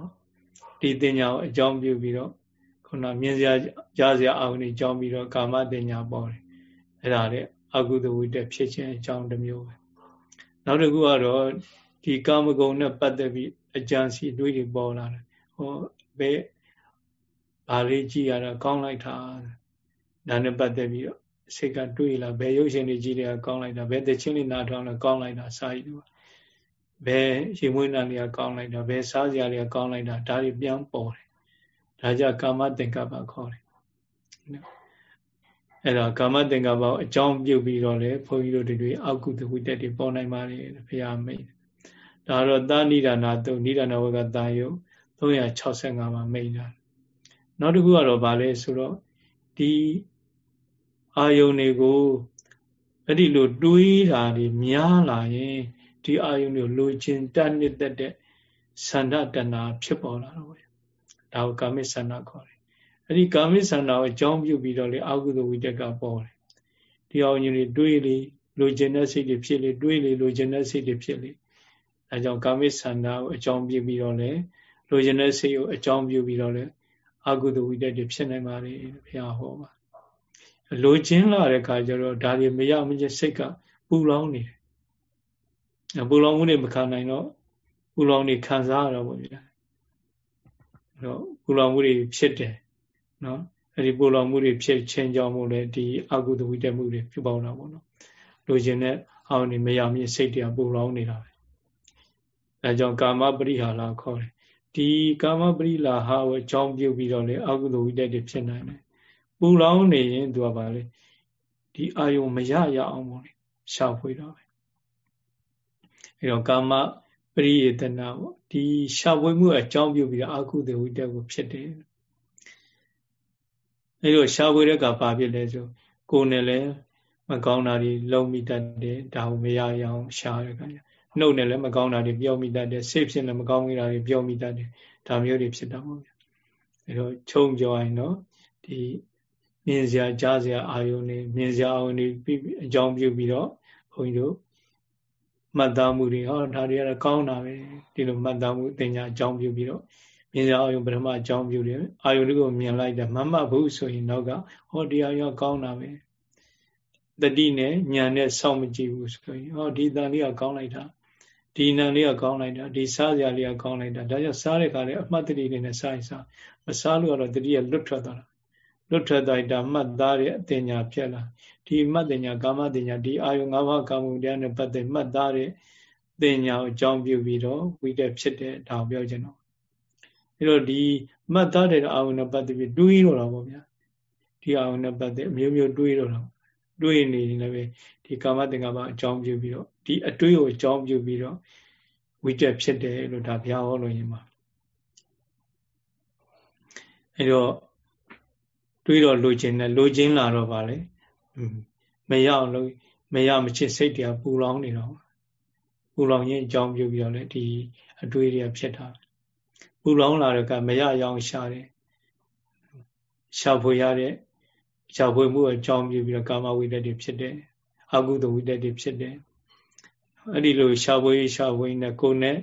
ဒီတင်ညာကိုအကြောင်းပြုပြီးတော့ခုနမြင်စရာကြားစရာအာယုန်တွေအကြောင်းပြီးတော့ကာမတင်ညာပေါ်တယ်အဲ့ဒါလေ အကုသဝိတ္တဖြစ်ခြင်းအကြောင်းတစ်မျိုးပဲနောက်တစ်ခုကတော့ဒီကာမဂုဏ်နဲ့ပတ်သက်ပြီးအကြံစီတွေးတွေပေါ်လာတယ်ဟောဘယ်ဘာလေးကြည့်ရတာကောင်းလိုက်တာဒါနဲ့ပတ်သက်ပြီးတော့စိတ်ကတွေးလာဘယ်ရုပ်ရှင်တွေကြည့်တယ်ကောင်းလိုက်တာဘယ်သချင်းလေးနားထောင်လဲကောင်းလိုက်တာစာရည်တွေဘယ်ရေမွေးနာလေးကကောင်းလိုက်တာဘယ်စားစရာလေးကကောင်းလိုက်တာဒါတွေပြန်ပေါ်တယ်ဒါကြကာမသင်္ကပ္ပခေါ်တယ် အဲ့တော့ကာမသင်္ကပ္ပကိုအကြောင်းပြုတ်ပြီးတော့လေဘုန်းကြီးတို့တွေအောက်ကုသဝိတက်တွေပေါ်နိုင်ပါလေဘုရားမိတ်ဒါတော့သာနိဒာနာတုနိဒာနာဝကတာယု365ပါမိတ်တာနောက်တစ်ခုကတော့ဗာလဲဆိုတော့ဒီအာယုန်တွေကိုအဲ့ဒီလိုတွေးတာတွေများလာရင်ဒီအာယုန်တွေလိုချင်တတ်နှစ်သက်တဲ့ဆန္ဒတဏှာဖြစ်ပေါ်လာတော့ပဲဒါကိုကာမိဆန္ဒခေါ်တယ် အဲ့ဒီကာမိဆန္ဒကိုအကြောင်းပြုပြီးတော့လေအာဟုသဝိတက်ကပေါ်တယ်ဒီအောင်ကြီးတွေတွေးလေလိုချင်တဲ့စိတ်တွေဖြစ်လေတွေးလေလိုချင်တဲ့စိတ်တွေဖြစ်လေအဲကြောင့်ကာမိဆန္ဒကိုအကြောင်းပြုပြီးတော့လေလိုချင်တဲ့စိတ်ကိုအကြောင်းပြုပြီးတော့လေအာဟုသဝိတက်တွေဖြစ်နိုင်ပါလေဘုရားဟောပါလိုချင်လာတဲ့အခါကျတော့ဒါတွေမရမချင်းစိတ်ကပူလောင်နေတယ်ပူလောင်မှုတွေမခံနိုင်တော့ပူလောင်နေခံစားရတော့ဗောဗျာအဲ့တော့ပူလောင်မှုတွေဖြစ်တယ် နော်အဲ့ဒီပူလောင်မှုတွေဖြစ်ချင်းကြောင့်မို့လဲဒီအကုသဝိတက်မှုတွေဖြစ်ပေါ်တာပေါ့နော်လိုချင်တဲ့အောင်းနေမရမင်းစိတ်တွေကပူလောင်နေတာပဲအဲကြောင့်ကာမပရိဟာရခေါ်တယ်ဒီကာမပရိလာဟာကိုအကြောင်းပြုပြီးတော့လေအကုသဝိတက်တွေဖြစ်နိုင်တယ်ပူလောင်နေရင်သူကပါလေဒီအာယုံမရရအောင်ပေါ့လေရှာဖွေတော့ပဲအဲတော့ကာမပရိယေတနာပေါ့ဒီရှာဖွေမှုအကြောင်းပြုပြီးတော့အကုသဝိတက်ကိုဖြစ်တယ် အဲလိုရှားဝေတဲ့ကဘာဖြစ်လဲဆိုကိုယ်နဲ့လည်းမကောင်းတာတွေလုံမိတတ်တယ်ဒါကိုမရရအောင်ရှားရခါကျနှုတ်နဲ့လည်းမကောင်းတာတွေပြောမိတတ်တယ်စိတ်ဖြစ်လည်းမကောင်းတာတွေပြောမိတတ်တယ်ဒါမျိုးတွေဖြစ်တာပေါ့ဗျအဲတော့ချုံပြောရင်တော့ဒီမြင်စရာကြားစရာအာယုန်တွေမြင်စရာအာယုန်တွေအကြောင်းပြုပြီးတော့ဘုန်းကြီးတို့မှတ်သားမှုတွေဟောဒါတွေကတော့ကောင်းတာပဲဒီလိုမှတ်သားမှုတင်ညာအကြောင်းပြုပြီးတော့ မြင်စရာအာယုန်ပထမအကြောင်းပြုတယ်အာယုန်တွေကိုမြင်လိုက်တယ်မမှတ်ဘူးဆိုရင်တော့ကဟောဒီအာယုန်ကောင်းတာပဲတတိနဲ့ညာနဲ့စောင့်မကြည့်ဘူးဆိုရင်ဟောဒီတန်လေးကကောင်းလိုက်တာဒီနံလေးကကောင်းလိုက်တာဒီစားစရာလေးကကောင်းလိုက်တာဒါကြောင့်စားတဲ့ခါလေးအမှတ်တတိလေးနဲ့စားရင်စားမစားလို့ကတော့တတိကလွတ်ထွက်သွားတာလွတ်ထွက်သွားတာမှတ်သားတဲ့အတင်ညာဖြစ်လာဒီမှတ်တင်ညာကာမတင်ညာဒီအာယု၅ပါးကာမဂုဏ်တရားနဲ့ပတ်သက်မှတ်သားတဲ့တင်ညာကိုအကြောင်းပြုပြီးတော့ဝိတက်ဖြစ်တဲ့ဒါကိုပြောချင်တော့ အဲတော့ဒီမှတ်သားတဲ့အာယုနဲ့ပတ်သက်ပြီးတွေးတော့တာပေါ့ဗျာဒီအာယုနဲ့ပတ်သက်အမျိုးမျိုးတွေးတော့တာတွေးနေနေလည်းပဲဒီကာမတင်္ကပအကြောင်းပြုပြီးတော့ဒီအတွေးကိုအကြောင်းပြုပြီးတော့ဝိတက်ဖြစ်တယ်လို့ဒါဘုရားဟောလို့ရင်ပါအဲတော့တွေးတော့လိုချင်တယ်လိုချင်လာတော့ဗာလေမရအောင်လို့မရမချစ်စိတ်တရားပူလောင်နေတော့ပူလောင်ရင်အကြောင်းပြုပြီးတော့လေဒီအတွေးတွေကဖြစ်တာပူ လောင်လာတော့ကမရရောင်ရှာတယ်ရှာဖွေရတဲ့ရှာဖွေမှုအကြောင်းပြုပြီးတော့ကာမဝိတ္တတွေဖြစ်တယ်အကုသိုလ်ဝိတ္တတွေဖြစ်တယ်အဲ့ဒီလိုရှာဖွေရှာဖွေနဲ့ကိုယ်နဲ့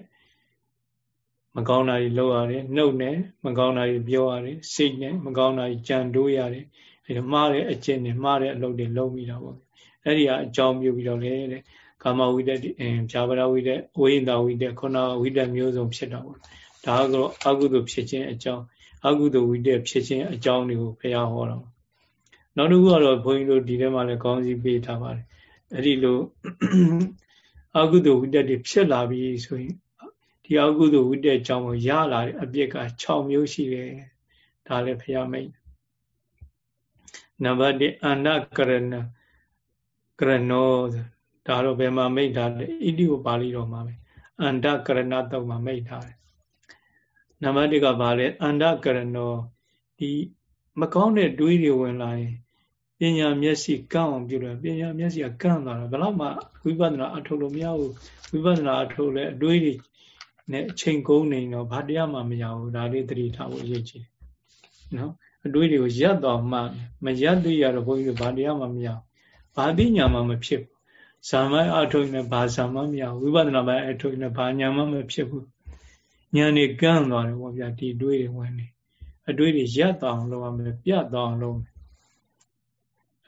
မကောင်းတာတွေလုပ်ရတယ်နှုတ်နဲ့မကောင်းတာတွေပြောရတယ်စိတ်နဲ့မကောင်းတာတွေကြံတိုးရတယ်အဲဒါမှားတဲ့အကျင့်တွေမှားတဲ့အလုပ်တွေလုပ်မိတာပေါ့အဲ့ဒီကအကြောင်းပြုပြီးတော့လေတဲ့ကာမဝိတ္တအင်းဖြာပရဝိတ္တဝိညာဝိတ္တခုနဝိတ္တမျိုးစုံဖြစ်တာပေါ့ ဒါကတော့အကုသိုလ်ဖြစ်ခြင်းအကြောင်းအကုသိုလ်ဝိတ္တဖြစ်ခြင်းအကြောင်းတွေကိုဘုရားဟောတော့နောက်တစ်ခုကတော့ဘုန်းကြီးတို့ဒီထဲမှာလည်းခေါင်းစည်းပေးထားပါတယ်အဲ့ဒီလိုအကုသိုလ်ဝိတ္တတွေဖြစ်လာပြီဆိုရင်ဒီအကုသိုလ်ဝိတ္တကြောင့်ရလာတဲ့အပြစ်က6မျိုးရှိတယ်ဒါလည်းဘုရားမိတ်နံပါတ်1အန္တကရဏကရဏောဒါတော့ဘယ်မှာမိတ်ထားလဲဣတိကိုပါဠိတော်မှာပဲအန္တကရဏတုတ်မှာမိတ်ထားတယ် နံပါတ်1ကဘာလဲအန္တကရဏောဒီမကောင်းတဲ့တွေးတွေဝင်လာရင်ပညာမျက်စိကန့်အောင်ပြုလို့ပညာမျက်စိကကန့်လာတာဘယ်တော့မှဝိပဿနာအထုတ်လို့မရဘူးဝိပဿနာအထုတ်လဲအတွေးတွေနဲ့အချိန်ကုန်နေတော့ဘာတရားမှမရဘူးဒါလေးသတိထားဖို့အရေးကြီးတယ်နော်အတွေးတွေကိုရပ်တော့မှမရပ်သိရတော့ဘုန်းကြီးတို့ဘာတရားမှမရဘူးဘာသိညာမှမဖြစ်ဘူးဇာမအထုတ်နေဘာဇာမမရဝိပဿနာပိုင်းအထုတ်နေဘာညာမှမဖြစ်ဘူး ညာနေကန့်သွားတယ်ပေါ့ဗျာဒီတွေးတွေဝင်နေအတွေးတွေရပ်တော့အောင်လုပ်ရမယ်ပြတ်တော့အောင်လုပ်မယ်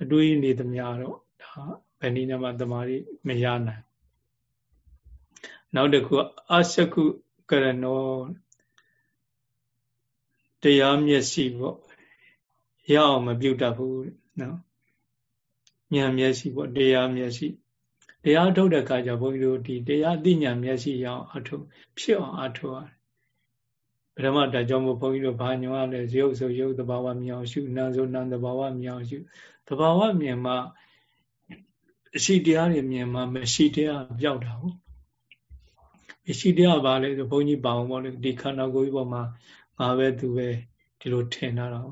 အတွေးနေသမျှတော့ဒါဘယ်နည်းမှတမာရီမရနိုင်နောက်တစ်ခုအစကုကရဏောတရားမျက်စိပေါ့ရအောင်မပြုတ်တတ်ဘူးနော်ဉာဏ်မျက်စိပေါ့တရားမျက်စိတရားထုတ်တဲ့အခါကျဘုန်းကြီးတို့ဒီတရားသိဉာဏ်မျက်စိရအောင်အထုတ်ဖြစ်အောင်အထုတ်ရတယ် ပထမဒါကြောင့်မို့ဘုန်းကြီးတို့ဘာညောရလဲရုပ်ဆိုရုပ်တဘာဝမြင်အောင်ရှုနာမ်ဆိုနာမ်တဘာဝမြင်အောင်ရှုတဘာဝမြင်မှအရှိတရားတွေမြင်မှမရှိတရားပြောက်တာဟုတ်ရှိတရားပါလေဆိုဘုန်းကြီးပါအောင်ပေါ့လေဒီခန္ဓာကိုယ်ကြီးပေါ်မှာငါပဲသူပဲဒီလိုထင်တာတော့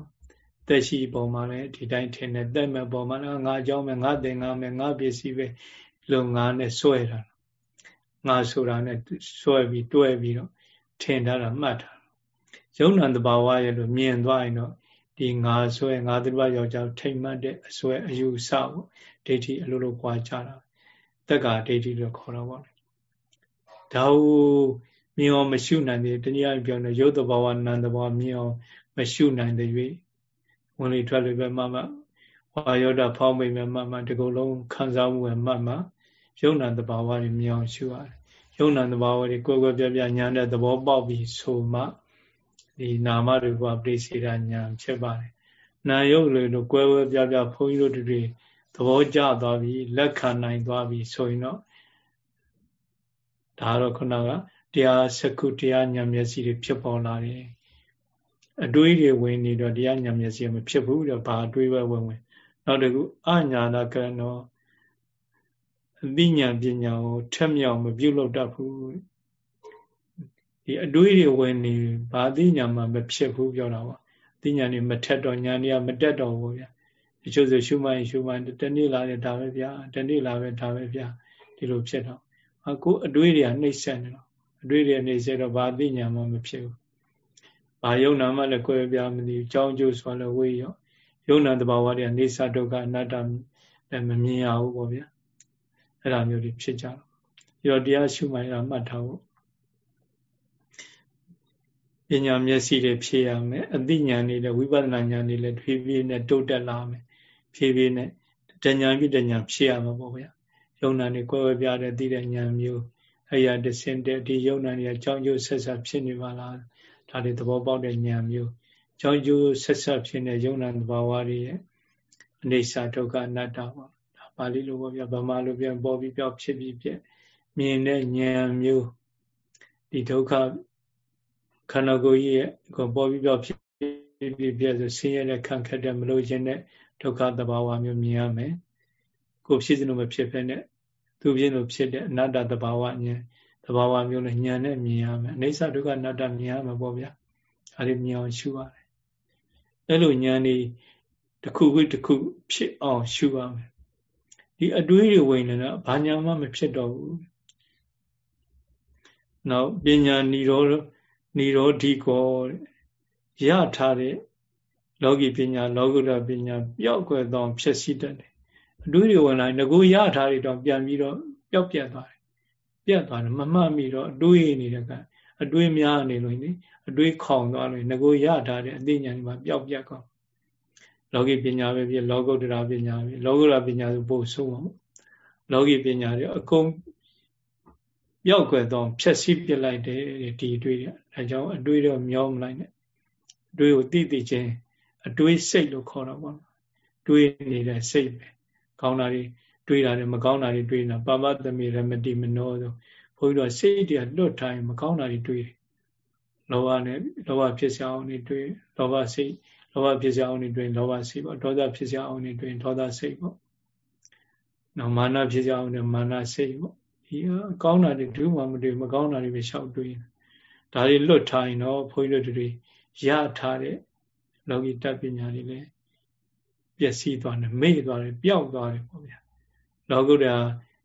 သက်ရှိပုံမှာလည်းဒီတိုင်းထင်တယ်တက်မဲ့ပုံမှာလည်းငါအကြောင်းပဲငါတင်ငါမယ်ငါပစ္စည်းပဲလုံငါနဲ့စွဲတာငါဆိုတာနဲ့စွဲပြီးတွဲပြီးတော့ထင်ထားတာမှတ်တာ ယုံနာတဘာဝရဲ့လို့မြင်သွားရင်တော့ဒီငါဆွဲငါသူတစ်ပါးယောက်ျားထိမ့်မှတ်တဲ့အဆွဲအယူဆပေါ့ဒိဋ္ဌိအလိုလိုကြွားကြတာတက္ကဒိဋ္ဌိလို့ခေါ်တော့ပေါ့ဒါကိုမြင်အောင်မရှုနိုင်သေးတနည်းအားဖြင့်ပြောရင်ရုပ်တဘာဝနာမ်တဘာဝမြင်အောင်မရှုနိုင်တဲ့၍ဝင်လေထွက်လေပဲမှမှဝါယောဒဖောင်းမိမယ်မှမှဒီကုလုံးခံစားမှုပဲမှမှယုံနာတဘာဝတွေမြင်အောင်ရှုရတယ်ယုံနာတဘာဝတွေကိုယ်ကိုယ်ပြပြညာတဲ့သဘောပေါက်ပြီးဆိုမှ ဒီနာမတွေကပရိစေဒညာဖြစ်ပါတယ်နာယုတ်လေတို့ကွဲကွဲပြပြဘုန်းကြီးတို့တွေသဘောကျသွားပြီလက်ခံနိုင်သွားပြီဆိုရင်တော့ဒါတော့ခုနကတရားစကုတရားညာမျက်စိတွေဖြစ်ပေါ်လာတယ်အတွေးတွေဝင်နေတော့တရားညာမျက်စိမဖြစ်ဘူးတော့ဘာအတွေးပဲဝင်ဝင်နောက်တစ်ခုအညာနာကရဏောအသိဉာဏ်ပညာကိုထက်မြောက်မပြုတ်လို့တတ်ဘူး ဒီအတွေးတွေဝင်နေဘာသိဉာဏ်မှမဖြစ်ဘူးပြောတာပါသိဉာဏ်တွေမထက်တော့ဉာဏ်တွေကမတက်တော့ဘူးဗျာတချို့ဆိုရှုမှန်ရှုမှန်တနေ့လာတယ်ဒါပဲဗျာတနေ့လာပဲဒါပဲဗျာဒီလိုဖြစ်တော့အခုအတွေးတွေကနှိမ့်ဆက်နေတော့အတွေးတွေနှိမ့်ဆက်တော့ဘာသိညာမှမဖြစ်ဘူး။ဘာယုံနာမှလည်းကိုယ်ပြမသိဘူး။ကြောင်းကျိုးဆိုလည်းဝေးရောယုံနာတဘာဝတွေကနေသဒုက္ခအနတ္တလည်းမမြင်ရဘူးပေါ့ဗျာအဲ့ဒါမျိုးတွေဖြစ်ကြတော့ဒီတော့တရားရှုမှရမှတ်ထားဖို့ ပညာမျက်စိတွေဖြည့်ရမယ်အသိဉာဏ်တွေလည်းဝိပဿနာဉာဏ်တွေလည်းဖြည်းဖြည်းနဲ့တိုးတက်လာမယ်ဖြည်းဖြည်းနဲ့တဉာဏ်ပြတဉာဏ်ဖြည့်ရမှာပေါ့ဗျာယုံနာတွေကွဲဝဲပြားတဲ့သိတဲ့ဉာဏ်မျိုးအဲ့ရတစင်တဲ့ဒီယုံနာတွေအကြောင်းကျိုးဆက်ဆက်ဖြစ်နေပါလားဒါတွေသဘောပေါက်တဲ့ဉာဏ်မျိုးအကြောင်းကျိုးဆက်ဆက်ဖြစ်နေယုံနာသဘာဝတွေရဲ့အနေစာဒုက္ခအနတ္တပေါ့ဒါပါဠိလိုပေါ့ဗျာဗမာလိုပြန်ပေါ်ပြီးပြောက်ဖြစ်ပြီးပြက်မြင်တဲ့ဉာဏ်မျိုးဒီဒုက္ခ ခန္ဓာကိုယ်ကြီးရဲ့ကိုပေါ်ပြီးပြောက်ဖြစ်ပြီးပြက်ဆိုဆင်းရဲတဲ့ခံခက်တဲ့မလို့ခြင်းတဲ့ဒုက္ခသဘာဝမျိုးမြင်ရမယ်ကိုဖြစ်စလို့မဖြစ်ဖ ೇನೆ သူဖြစ်လို့ဖြစ်တဲ့အနတ္တသဘာဝဉာဏ်သဘာဝမျိုးနဲ့ဉာဏ်နဲ့မြင်ရမယ်အိဋ္ဌဒုက္ခအနတ္တမြင်ရမှာပေါ့ဗျာအဲဒီမြင်အောင်ရှုရတယ်အဲ့လိုဉာဏ်นี่တစ်ခုခုတစ်ခုဖြစ်အောင်ရှုရမယ်ဒီအတွေးတွေဝင်နေတော့ဘာညာမှမဖြစ်တော့ဘူးနောက်ပညာនិရော និရောဓိကောရထားတဲ့လောကီပညာလောကုတ္တပညာပျောက်ကွယ်သောဖြစ်စီတတ်တယ်အတွေးတွေဝင်လာငကိုရထားတွေတော့ပြန်ပြီးတော့ပျောက်ပြတ်သွားတယ်ပြတ်သွားတယ်မမှတ်မိတော့အတွေးနေတဲ့ကအတွေးများနေလို့နိအတွေးခေါင်သွားလို့ငကိုရထားတဲ့အသိဉာဏ်တွေမှာပျောက်ပြတ်ကောလောကီပညာပဲဖြစ်လောကုတ္တရာပညာပဲလောကုတ္တရာပညာဆိုပို့ဆုံးပါဘူးလောကီပညာတွေအကုန်ပြောက်ွယ်သောဖြက်စီးပြလိုက်တယ်ဒီအတွေ့တွေ အဲကြောင့်အတွေ့တော့မျောမလိုက်နဲ့အတွေ့ကိုတိတိချင်းအတွေ့စိတ်လို့ခေါ်တော့ပေါ့တွေးနေတဲ့စိတ်ပဲကောင်းတာတွေတွေးတာတွေမကောင်းတာတွေတွေးနေတာပါပသမိရမတိမနောဆိုဘုန်းကြီးတို့စိတ်တွေလွတ်ထိုင်မကောင်းတာတွေတွေးတယ်လောဘနဲ့လောဘဖြစ်စအောင်နေတွေးလောဘစိတ်လောဘဖြစ်စအောင်နေတွေးလောဘစိတ်ပေါ့ဒေါသဖြစ်စအောင်နေတွေးဒေါသစိတ်ပေါ့နော်မာနဖြစ်စအောင်နေမာနစိတ်ပေါ့ဒီကောင်းတာတွေဒုမှမတွေ့မကောင်းတာတွေပဲရှောက်တွေး ဒါတွေလွတ်ထားရင်တော့ဘုန်းကြီးတို့တွေရထားတဲ့လောကီတတ်ပညာတွေလည်းပျက်စီးသွားတယ်မေ့သွားတယ်ပျောက်သွားတယ်ပေါ့ဗျာလောကုတ္တရာ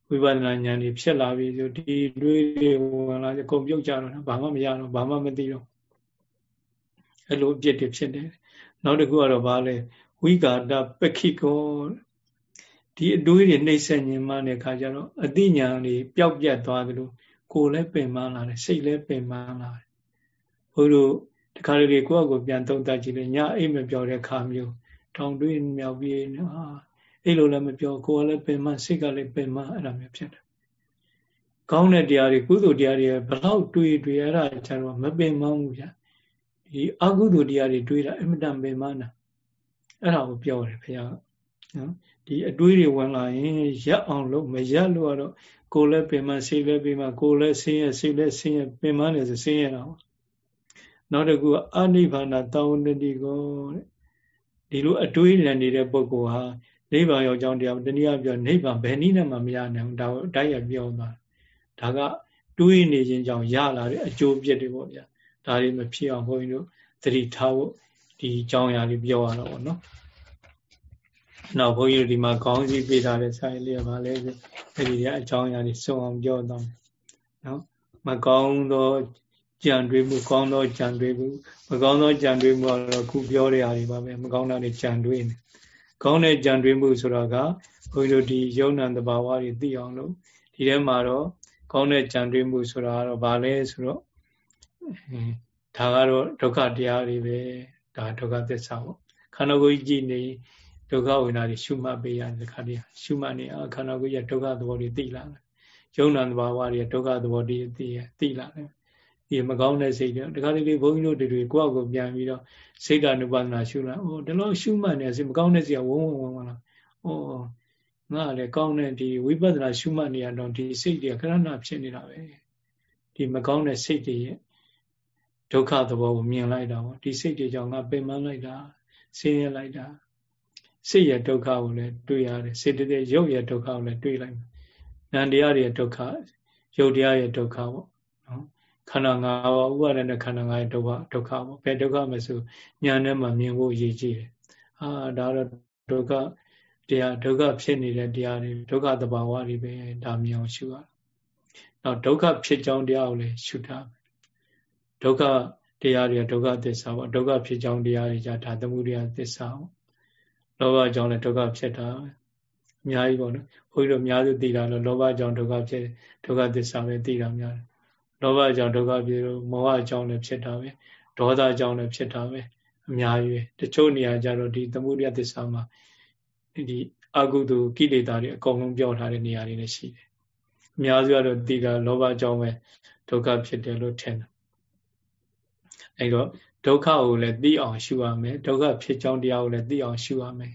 ဝိပဿနာဉာဏ်တွေဖြစ်လာပြီဆိုဒီတွေးတွေဝင်လာအကုန်ပြုတ်ကြတော့ဘာမှမရတော့ဘာမှမသိတော့အဲ့လိုအပြစ်တွေဖြစ်တယ်နောက်တစ်ခုကတော့ဘာလဲဝိကာတပခိကောဒီအတွေးတွေနှိမ့်ဆက်ညင်မှတဲ့ခါကျတော့အတိညာတွေပျောက်ပြတ်သွားသလို ကိုယ်လည်းပင်ပန်းလာတယ်စိတ်လည်းပင်ပန်းလာတယ်ဘုရားတခါလေကိုယ့်အကိုပြန်သုံးသပ်ကြည့်လေညအိမ်မပြောတဲ့ခါမျိုးထောင်တွေးမြောက်ပြီးဟာအဲ့လိုလည်းမပြောကိုယ်ကလည်းပင်မစိတ်ကလည်းပင်မအဲ့လိုမျိုးဖြစ်တယ်ကောင်းတဲ့တရားတွေကုသိုလ်တရားတွေဘလောက်တွေးတွေအဲ့ဒါကျတော့မပင်မဘူးဗျာဒီအကုသိုလ်တရားတွေတွေးတာအမတန်ပင်မနာအဲ့ဒါကိုပြောတယ်ဘုရားနော် ဒီအတွေးတွေဝင်လာရင်ရက်အောင်လို့မရက်လို့ကတော့ကိုယ်လည်းပင်မစိတ်လည်းပင်မကိုယ်လည်းဆင်းရဲစိတ်လည်းဆင်းရဲပင်မနေဆိုဆင်းရဲတာနောက်တစ်ခုအနိဗ္ဗာန်တောင်းတတိကိုဒီလိုအတွေးနဲ့နေတဲ့ပုဂ္ဂိုလ်ဟာနိဗ္ဗာန်ရောက်ကြောင်းတရားတနည်းအားပြောနိဗ္ဗာန်ဘယ်နည်းနဲ့မှမရနိုင်ဘူးဒါကိုတိုက်ရပြောသွားဒါကတွေးနေခြင်းကြောင့်ရလာတဲ့အကျိုးပြစ်တွေပေါ့ဗျာဒါတွေမဖြစ်အောင်ဘုန်းကြီးတို့သတိထားဖို့ဒီအကြောင်းအရာလေးပြောရတော့ဗောနော် နောက်ဘုန်းကြီးတို့ဒီမှာခေါင်းစည်းပေးထားတဲ့ဆိုင်လေးကဘာလဲဆိုအဲ့ဒီကအကြောင်းအရာတွေစုံအောင်ပြောတော့နော်မကောင်းသောကြံတွေးမှုကောင်းသောကြံတွေးမှုမကောင်းသောကြံတွေးမှုကတော့ခုပြောတဲ့ဟာတွေပါပဲမကောင်းတာတွေကြံတွေးနေကောင်းတဲ့ကြံတွေးမှုဆိုတာကဘုန်းကြီးတို့ဒီယုံနံတဘာဝတွေသိအောင်လို့ဒီထဲမှာတော့ကောင်းတဲ့ကြံတွေးမှုဆိုတာကတော့ဘာလဲဆိုတော့ဒါကတော့ဒုက္ခတရားတွေပဲဒါဒုက္ခသစ္စာပေါ့ခန္ဓာကိုယ်ကြီးကြည့်နေ ဒုက္ခဝေဒနာတွေရှုမှတ်ပေးရတယ်ခါတည်းရှုမှတ်နေအခန္ဓာကိုယ်ရဲ့ဒုက္ခသဘောတွေသိလာတယ်ယုံနာသဘာဝတွေဒုက္ခသဘောတွေသိရသိလာတယ်ဒီမကောင်းတဲ့စိတ်တွေတခါတလေဘုန်းကြီးတို့တွေကိုယ့်အကိုပြန်ပြီးတော့စိတ်ဓာနုပါဒနာရှုလာအိုးဒီလိုရှုမှတ်နေစိတ်မကောင်းတဲ့စိတ်ကဝုန်းဝုန်းဝုန်းလာအိုးငါလည်းကောင်းတဲ့ဒီဝိပဿနာရှုမှတ်နေရတော့ဒီစိတ်တွေကခရဏဖြစ်နေတာပဲဒီမကောင်းတဲ့စိတ်တွေရဲ့ဒုက္ခသဘောကိုမြင်လိုက်တာပေါ့ဒီစိတ်တွေကြောင့်ငါပင်ပန်းလိုက်တာဆင်းရဲလိုက်တာ စိတ်ရဲ့ဒုက္ခကိုလည်းတွေ့ရတယ်စေတသိက်ရုပ်ရဲ့ဒုက္ခကိုလည်းတွေ့လိုက်နန္တရားရဲ့ဒုက္ခရုပ်တရားရဲ့ဒုက္ခပေါ့နော်ခန္ဓာ၅ပါးဥပါဒณะခန္ဓာ၅ရဲ့ဒုက္ခဒုက္ခပေါ့ဘယ်ဒုက္ခမဆိုညာနဲ့မှမြင်ဖို့ရည်ကြည်တယ်အာဒါတော့ဒုက္ခတရားဒုက္ခဖြစ်နေတဲ့တရားတွေဒုက္ခသဘာဝတွေပဲဒါမြင်အောင်ရှုရနောက်ဒုက္ခဖြစ်ကြောင်းတရားကိုလည်းရှုထားမယ်ဒုက္ခတရားတွေဒုက္ခသစ္စာပေါ့ဒုက္ခဖြစ်ကြောင်းတရားတွေじゃဒါသမှုတရားသစ္စာပေါ့ လောဘကြောင့်လည်းဒုက္ခဖြစ်တာအများကြီးပေါ့နော်ဘုန်းကြီးတို့အများစုသိတာလို့လောဘကြောင့်ဒုက္ခဖြစ်ဒုက္ခသစ္စာပဲသိတာများတယ်လောဘကြောင့်ဒုက္ခဖြစ်လို့မောဟကြောင့်လည်းဖြစ်တာပဲဒေါသကြောင့်လည်းဖြစ်တာပဲအများကြီးတချို့နေရာကျတော့ဒီသမုဒယသစ္စာမှာဒီအကုသိုလ်ကိလေသာတွေအကုန်လုံးပြောထားတဲ့နေရာတွေလည်းရှိတယ်အများစုကတော့သိတာလောဘကြောင့်ပဲဒုက္ခဖြစ်တယ်လို့ထင်တယ်အဲတော့ ဒုက္ခကိုလည်းသိအောင်ရှုရမယ်ဒုက္ခဖြစ်ကြောင်းတရားကိုလည်းသိအောင်ရှုရမယ်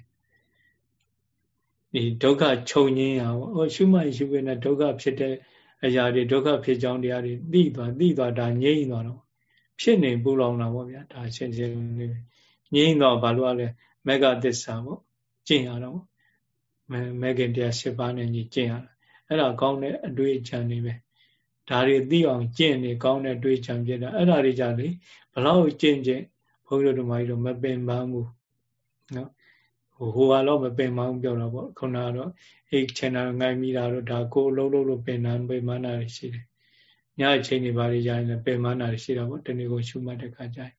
ဒီဒုက္ခချုပ်ငင်းရအောင်ဟောရှုမှရှုပဲနဲ့ဒုက္ခဖြစ်တဲ့အရာတွေဒုက္ခဖြစ်ကြောင်းတရားတွေသိသွားသိသွားဒါငြိမ့်သွားတော့ဖြစ်နေပူလောင်တာပေါ့ဗျာဒါရှင်းရှင်းလေးငြိမ့်တော့ဘာလို့ ਆ လဲမေဃသစ္စာပေါ့ကျင့်ရတော့မေခင်တရား၈ပါးနဲ့ညီကျင့်ရတာအဲ့ဒါကောင်းတဲ့အတွေ့အကြံတွေပဲ ဒါတွေသိအောင်ကျင့်နေကောင်းတဲ့အတွေ့အကြံဖြစ်တာအဲ့ဒါတွေကြလေဘလောက်ကျင့်ကျင့်ဘုန်းကြီးတို့ဓမ္မကြီးတို့မပင်ပန်းဘူးနော်ဟိုဟိုကတော့မပင်ပန်းဘူးပြောတာပေါ့ခုနကတော့အိတ်ချင်တာငိုင်းမိတာတော့ဒါကိုအလုံးလုံးလို့ပင်နာပင်မနာတွေရှိတယ်ညအချိန်တွေပါလေရရင်လည်းပင်မနာတွေရှိတာပေါ့တနေ့ကိုရှုမှတ်တဲ့ခါကျရင်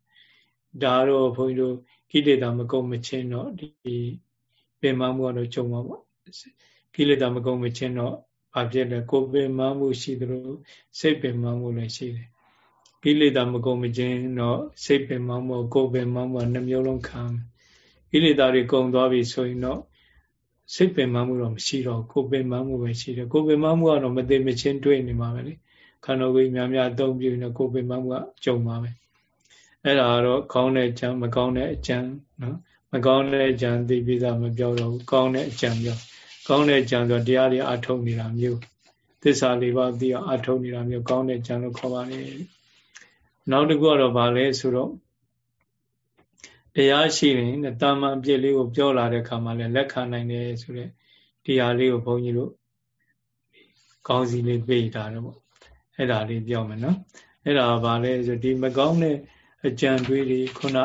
ဒါတော့ဘုန်းကြီးတို့ကိလေသာမကုန်မချင်းတော့ဒီပင်မမှုကတော့ကြုံပါပေါ့ကိလေသာမကုန်မချင်းတော့ ဘာဖြစ်လဲကိုပင်မမှုရှိသလိုစိတ်ပင်မမှုလည်းရှိတယ်ကိလေသာမကုန်မချင်းတော့စိတ်ပင်မမှုကိုပင်မမှုနှမျိုးလုံးခံကိလေသာတွေကုန်သွားပြီဆိုရင်တော့စိတ်ပင်မမှုတော့မရှိတော့ကိုပင်မမှုပဲရှိတယ်ကိုပင်မမှုကတော့မသိမချင်းတွေ့နေမှာပဲလေခန္ဓာကိုယ်များများအသုံးပြုနေကိုပင်မမှုကကြုံပါပဲအဲ့ဒါကတော့ကောင်းတဲ့အကြံမကောင်းတဲ့အကြံနော်မကောင်းတဲ့အကြံသိပြီးသားမပြောတော့ဘူးကောင်းတဲ့အကြံပြော ကောင်းတဲ့အကြံဆိုတရားတွေအထုတ်နေတာမျိုးသစ္စာလေးပါးသိအောင်အထုတ်နေတာမျိုးကောင်းတဲ့အကြံလို့ခေါ်ပါလေနောက်တစ်ခုကတော့ဗာလဲဆိုတော့တရားရှိရင်တာမန်ပြည့်လေးကိုပြောလာတဲ့အခါမှာလည်းလက်ခံနိုင်တယ်ဆိုတဲ့တရားလေးကိုဘုန်းကြီးတို့ကောင်းစီလေးပေးထားတယ်ပေါ့အဲ့ဒါလေးပြောမယ်နော်အဲ့ဒါဗာလဲဆိုဒီမကောင်းတဲ့အကြံတွေးတွေခုန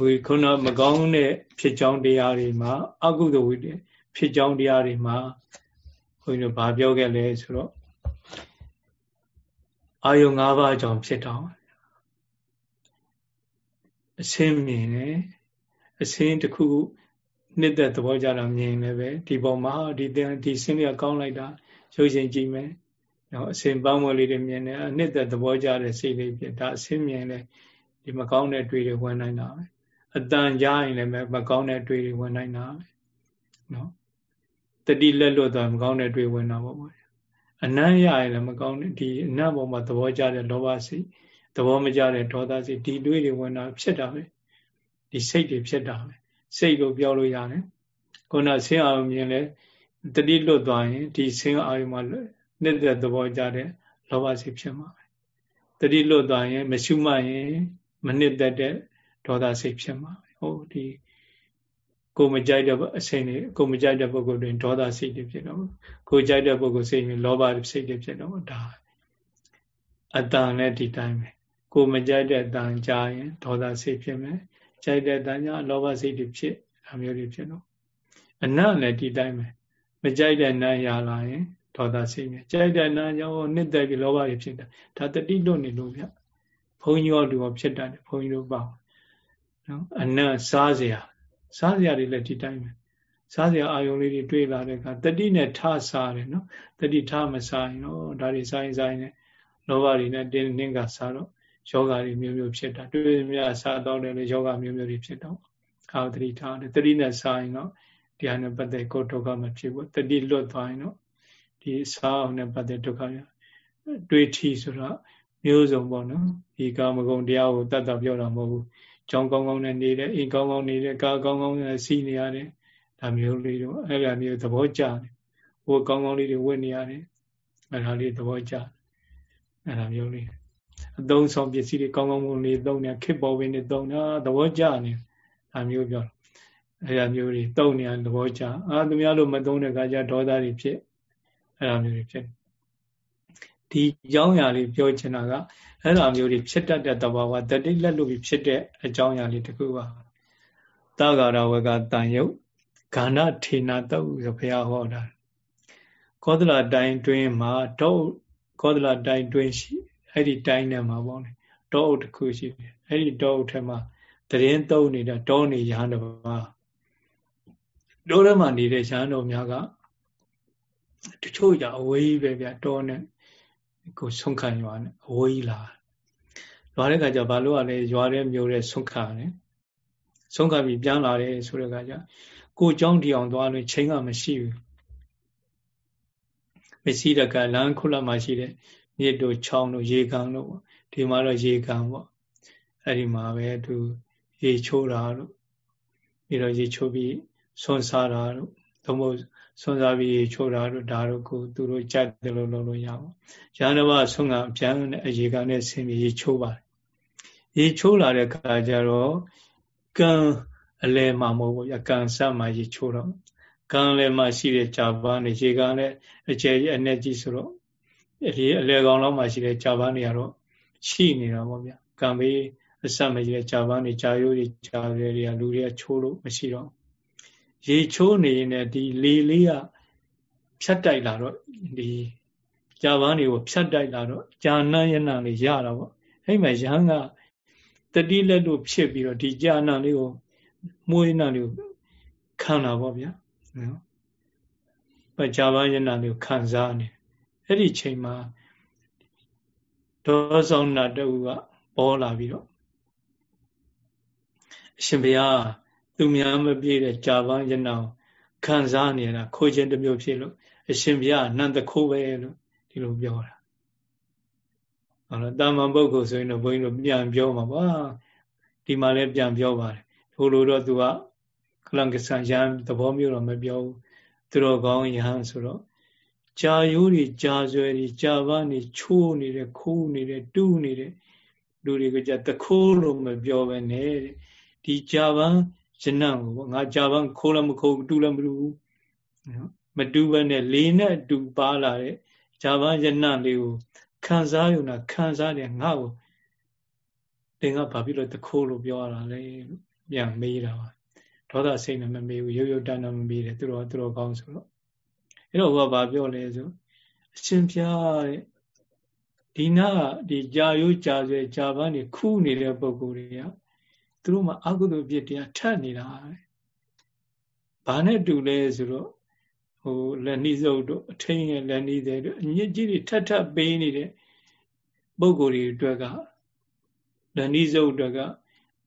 ဝေခုနမကောင်းတဲ့ဖြစ်ကြောင်းတရားတွေမှာအကုသိုလ်ဝိတ္တ ဖြစ်ကြောင်းတရားတွေမှာဘုန်းကြီးတို့ဗာပြောခဲ့လဲဆိုတော့အာယု၅ပါးအကြောင်းဖြစ်တော့အစင်းမြင်တယ်အစင်းတစ်ခုနှစ်သက်သဘောကြတာမြင်လည်းပဲဒီပေါ်မှာဒီဒီစင်းလေးကောင်းလိုက်တာရုပ်ရှင်ကြည့်မယ်နော်အစင်ပန်းမွယ်လေးတွေမြင်တယ်အနှစ်သက်သဘောကြတဲ့စိတ်လေးဖြစ်ဒါအစင်းမြင်လေဒီမကောင်းတဲ့တွေ့တွေဝင်နိုင်တာပဲအတန်ကြားရင်လည်းမကောင်းတဲ့တွေ့တွေဝင်နိုင်တာပဲနော် တတိလက်လွတ်သွားမကောင်းတဲ့တွေ့ဝင်တာပေါ့ဗျာအနမ်းရရင်လည်းမကောင်းတဲ့ဒီအနတ်ပေါ်မှာသဘောကျတဲ့လောဘစိတ်သဘောမကျတဲ့ဒေါသစိတ်ဒီတွေးတွေဝင်တာဖြစ်တာပဲဒီစိတ်တွေဖြစ်တာပဲစိတ်ကိုပြောလို့ရတယ်ခုနဆင်းအောင်မြင်လဲတတိလွတ်သွားရင်ဒီဆင်းအာရုံမှာနှစ်သက်သဘောကျတဲ့လောဘစိတ်ဖြစ်မှာပဲတတိလွတ်သွားရင် မရှုမှတ်ရင် မနှစ်သက်တဲ့ဒေါသစိတ်ဖြစ်မှာပဲဟုတ်ဒီ ကိုမကြိုက်တဲ့အစိမ့်တွေကိုမကြိုက်တဲ့ပုဂ္ဂိုလ်တွင်ဒေါသစိတ်တွေဖြစ်တော့ကိုကြိုက်တဲ့ပုဂ္ဂိုလ်စိတ်ရင်လောဘစိတ်တွေဖြစ်တော့ဒါအတန်လည်းဒီတိုင်းပဲကိုမကြိုက်တဲ့အတန်ကြားရင်ဒေါသစိတ်ဖြစ်မယ်ကြိုက်တဲ့အတန်ညာလောဘစိတ်တွေဖြစ်အမျိုးတွေဖြစ်တော့အနတ်လည်းဒီတိုင်းပဲမကြိုက်တဲ့နာရလာရင်ဒေါသစိတ်နဲ့ကြိုက်တဲ့နာကြောင့်နှစ်သက်ပြီးလောဘတွေဖြစ်တာဒါတတိလွတ်နေလို့ဗျဘုန်းကြီးရောလူရောဖြစ်တတ်တယ်ဘုန်းကြီးတို့ပေါ့နော်အနတ်စားเสีย စားစရာတွေလည်းဒီတိုင်းပဲစားစရာအာယုံလေးတွေတွေးလာတဲ့အခါတတိနဲ့ထစားတယ်နော်တတိထမစားရင်တော့ဒါတွေစားရင်စားရင်လည်းလောဘတွေနဲ့တင်းနှင်းကစားတော့ယောဂါတွေမျိုးမျိုးဖြစ်တာတွေးမြစားတော့တယ်လေယောဂါမျိုးမျိုးတွေဖြစ်တော့အာတတိထားတယ်တတိနဲ့စားရင်တော့ဒီဟာနဲ့ပတ်သက်ကိုဒုက္ခမဖြစ်ဘူးတတိလွတ်သွားရင်တော့ဒီစားအောင်နဲ့ပတ်သက်ဒုက္ခရတွေးထီဆိုတော့ မျိုးစုံပေါ့နော်ဒီကာမဂုဏ်တရားကိုတတ်တာပြောတာမဟုတ်ဘူးကြောင်းကောင်းကောင်းနဲ့နေတဲ့အိမ်ကောင်းကောင်းနေတဲ့ကာကောင်းကောင်းနဲ့စီးနေရတယ်ဒါမျိုးလေးတော့အဲ့ဒါမျိုးသဘောကျတယ်ဟိုကောင်းကောင်းလေးတွေဝတ်နေရတယ်အဲ့ဒါလေးသဘောကျအဲ့ဒါမျိုးလေးအသုံးဆောင်ပစ္စည်းတွေကောင်းကောင်းမွန်လေးသုံးနေခစ်ပေါ်ပင်တွေသုံးတာသဘောကျနေဒါမျိုးပြောအဲ့ဒါမျိုးတွေသုံးနေသဘောကျအာသူများလို့မသုံးတဲ့အခါကျဒေါသတွေဖြစ်အဲ့ဒါမျိုးတွေဖြစ် ဒီကြောင်းရာလေးပြောချင်တာကအဲ့ဒါမျိုးတွေဖြစ်တတ်တဲ့သဘာဝတတိလက်လို့ဖြစ်တဲ့အကြောင်းအရာလေးတခုပါတာဂါရဝကတန်ယုတ်ဂန္ဓထေနာတုတ်ဆိုဘုရားဟောတာကောသလတိုင်းတွင်းမှာတောကောသလတိုင်းတွင်းရှိအဲ့ဒီတိုင်းထဲမှာပေါ့လေတောအုပ်တစ်ခုရှိတယ်အဲ့ဒီတောအုပ်ထဲမှာတရင်သုံးနေတာတောနေရဟန်းတစ်ပါးတောထဲမှာနေတဲ့ရဟန်းတော်များကတချို့ကြအဝေးပဲဗျတောနဲ့ ကိုဆုံးခံရွာနဲ့အဝေးလာရွာတဲ့ခါကျဘာလို့ ਆ လဲရွာတဲ့မျိုးတဲ့ဆုံးခံတယ်ဆုံးခံပြီးပြန်လာတယ်ဆိုတဲ့ခါကျကိုเจ้าတီအောင်သွားလို့ချိန်ကမရှိဘူးမရှိတဲ့ကလမ်းခုလမှာရှိတဲ့မြစ်တို့ချောင်းတို့ရေကန်တို့ဒီမှာတော့ရေကန်ပေါ့အဲ့ဒီမှာပဲသူရေချိုးတာတို့ပြီးတော့ရေချိုးပြီးဆွန်စားတာတို့သို့မဟုတ် ဆွန်စားပြီးရေချိုးတာတို့ဒါတို့ကိုသူတို့ကြိုက်တယ်လို့လုပ်လို့ရပါရဟန်းတော်ဆွန်ကအပြန်နဲ့အရေကန်နဲ့ဆင်းပြီးရေချိုးပါတယ်ရေချိုးလာတဲ့ခါကျတော့ကံအလဲမှာမဟုတ်ဘူးအကံစမှာရေချိုးတော့ကံလည်းမှရှိတဲ့ဂျာပန်နေရေကန်နဲ့အကျယ်ကြီးအနဲ့ကြီးဆိုတော့ဒီအလဲကောင်လောက်မှရှိတဲ့ဂျာပန်တွေကတော့ရှိနေတာပေါ့ဗျာကံဘေးအဆက်မကြီးတဲ့ဂျာပန်တွေဂျာယိုးတွေဂျာရဲတွေကလူတွေကချိုးလို့မရှိတော့ ရေချိုးနေရင်ဒီလေလေးကဖြတ်တိုက်လာတော့ဒီဂျာပန်တွေကိုဖြတ်တိုက်လာတော့ဂျာနယနာလေးရတာပေါ့အဲ့မှာရဟန်းကတတိလက်လို့ဖြစ်ပြီးတော့ဒီဂျာနာလေးကိုမွေးနာလေးကိုခံတာပေါ့ဗျာနော်ပကြပါယနာလေးကိုခံစားနေအဲ့ဒီချိန်မှာဒေါဆောင်နာတူကပေါ်လာပြီးတော့အရှင်ဘုရား သူများမပြည့်တဲ့ကြာပန်းယနာခံစားနေတာခိုးခြင်းတစ်မျိုးဖြစ်လို့အရှင်ဘုရားနန္တခိုးပဲလို့ဒီလိုပြောတာဟောတော့တာမန်ပုဂ္ဂိုလ်ဆိုရင်တော့ဘုန်းကြီးတို့ပြန်ပြောမှာပါဒီမှာလည်းပြန်ပြောပါတယ်ထိုလိုတော့သူကကလန်ကဆန်ရန်သဘောမျိုးတော့မပြောဘူးသူတော်ကောင်းယဟန်ဆိုတော့ကြာရိုးတွေကြာဆွဲတွေကြာပန်းတွေချိုးနေတဲ့ခိုးနေတဲ့တူးနေတဲ့လူတွေကကြတခိုးလို့မပြောပဲနဲ့ဒီကြာပန်း ရနံ့ကိုငါကြာပန်းခိုးလည်းမခိုးတူးလည်းမတူဘူးမတူပဲနဲ့လေးနဲ့တူပါလာတဲ့ဂျာဗန်ရနလေးကိုခံစားယူတာခံစားတယ်ငါ့ကိုတင်ကဘာဖြစ်လို့တခိုးလို့ပြောရတာလဲလို့ပြန်မေးတာပါဒေါသစိတ်နဲ့မမေးဘူးရုပ်ရုပ်တန်းတန်းမမေးတယ်သူတော်သူတော်ကောင်းဆိုတော့အဲ့တော့ဟိုကဘာပြောလဲဆိုအရှင်ဖျားတဲ့ဒီနာဒီကြာရိုးကြာဆွဲကြာပန်းနေခူးနေတဲ့ပုံကိုယ်တွေက သူတို့မှာအကုသိုလ်ပြစ်တရားထပ်နေတာဘာနဲ့တူလဲဆိုတော့ဟိုလက်နှီးစုပ်တို့အထင်းရဲ့လက်နှီးတွေတို့အညစ်အကြေးတွေထပ်ထပ်ပေးနေတဲ့ပုံကိုယ်တွေအတွက်ကလက်နှီးစုပ်အတွက်က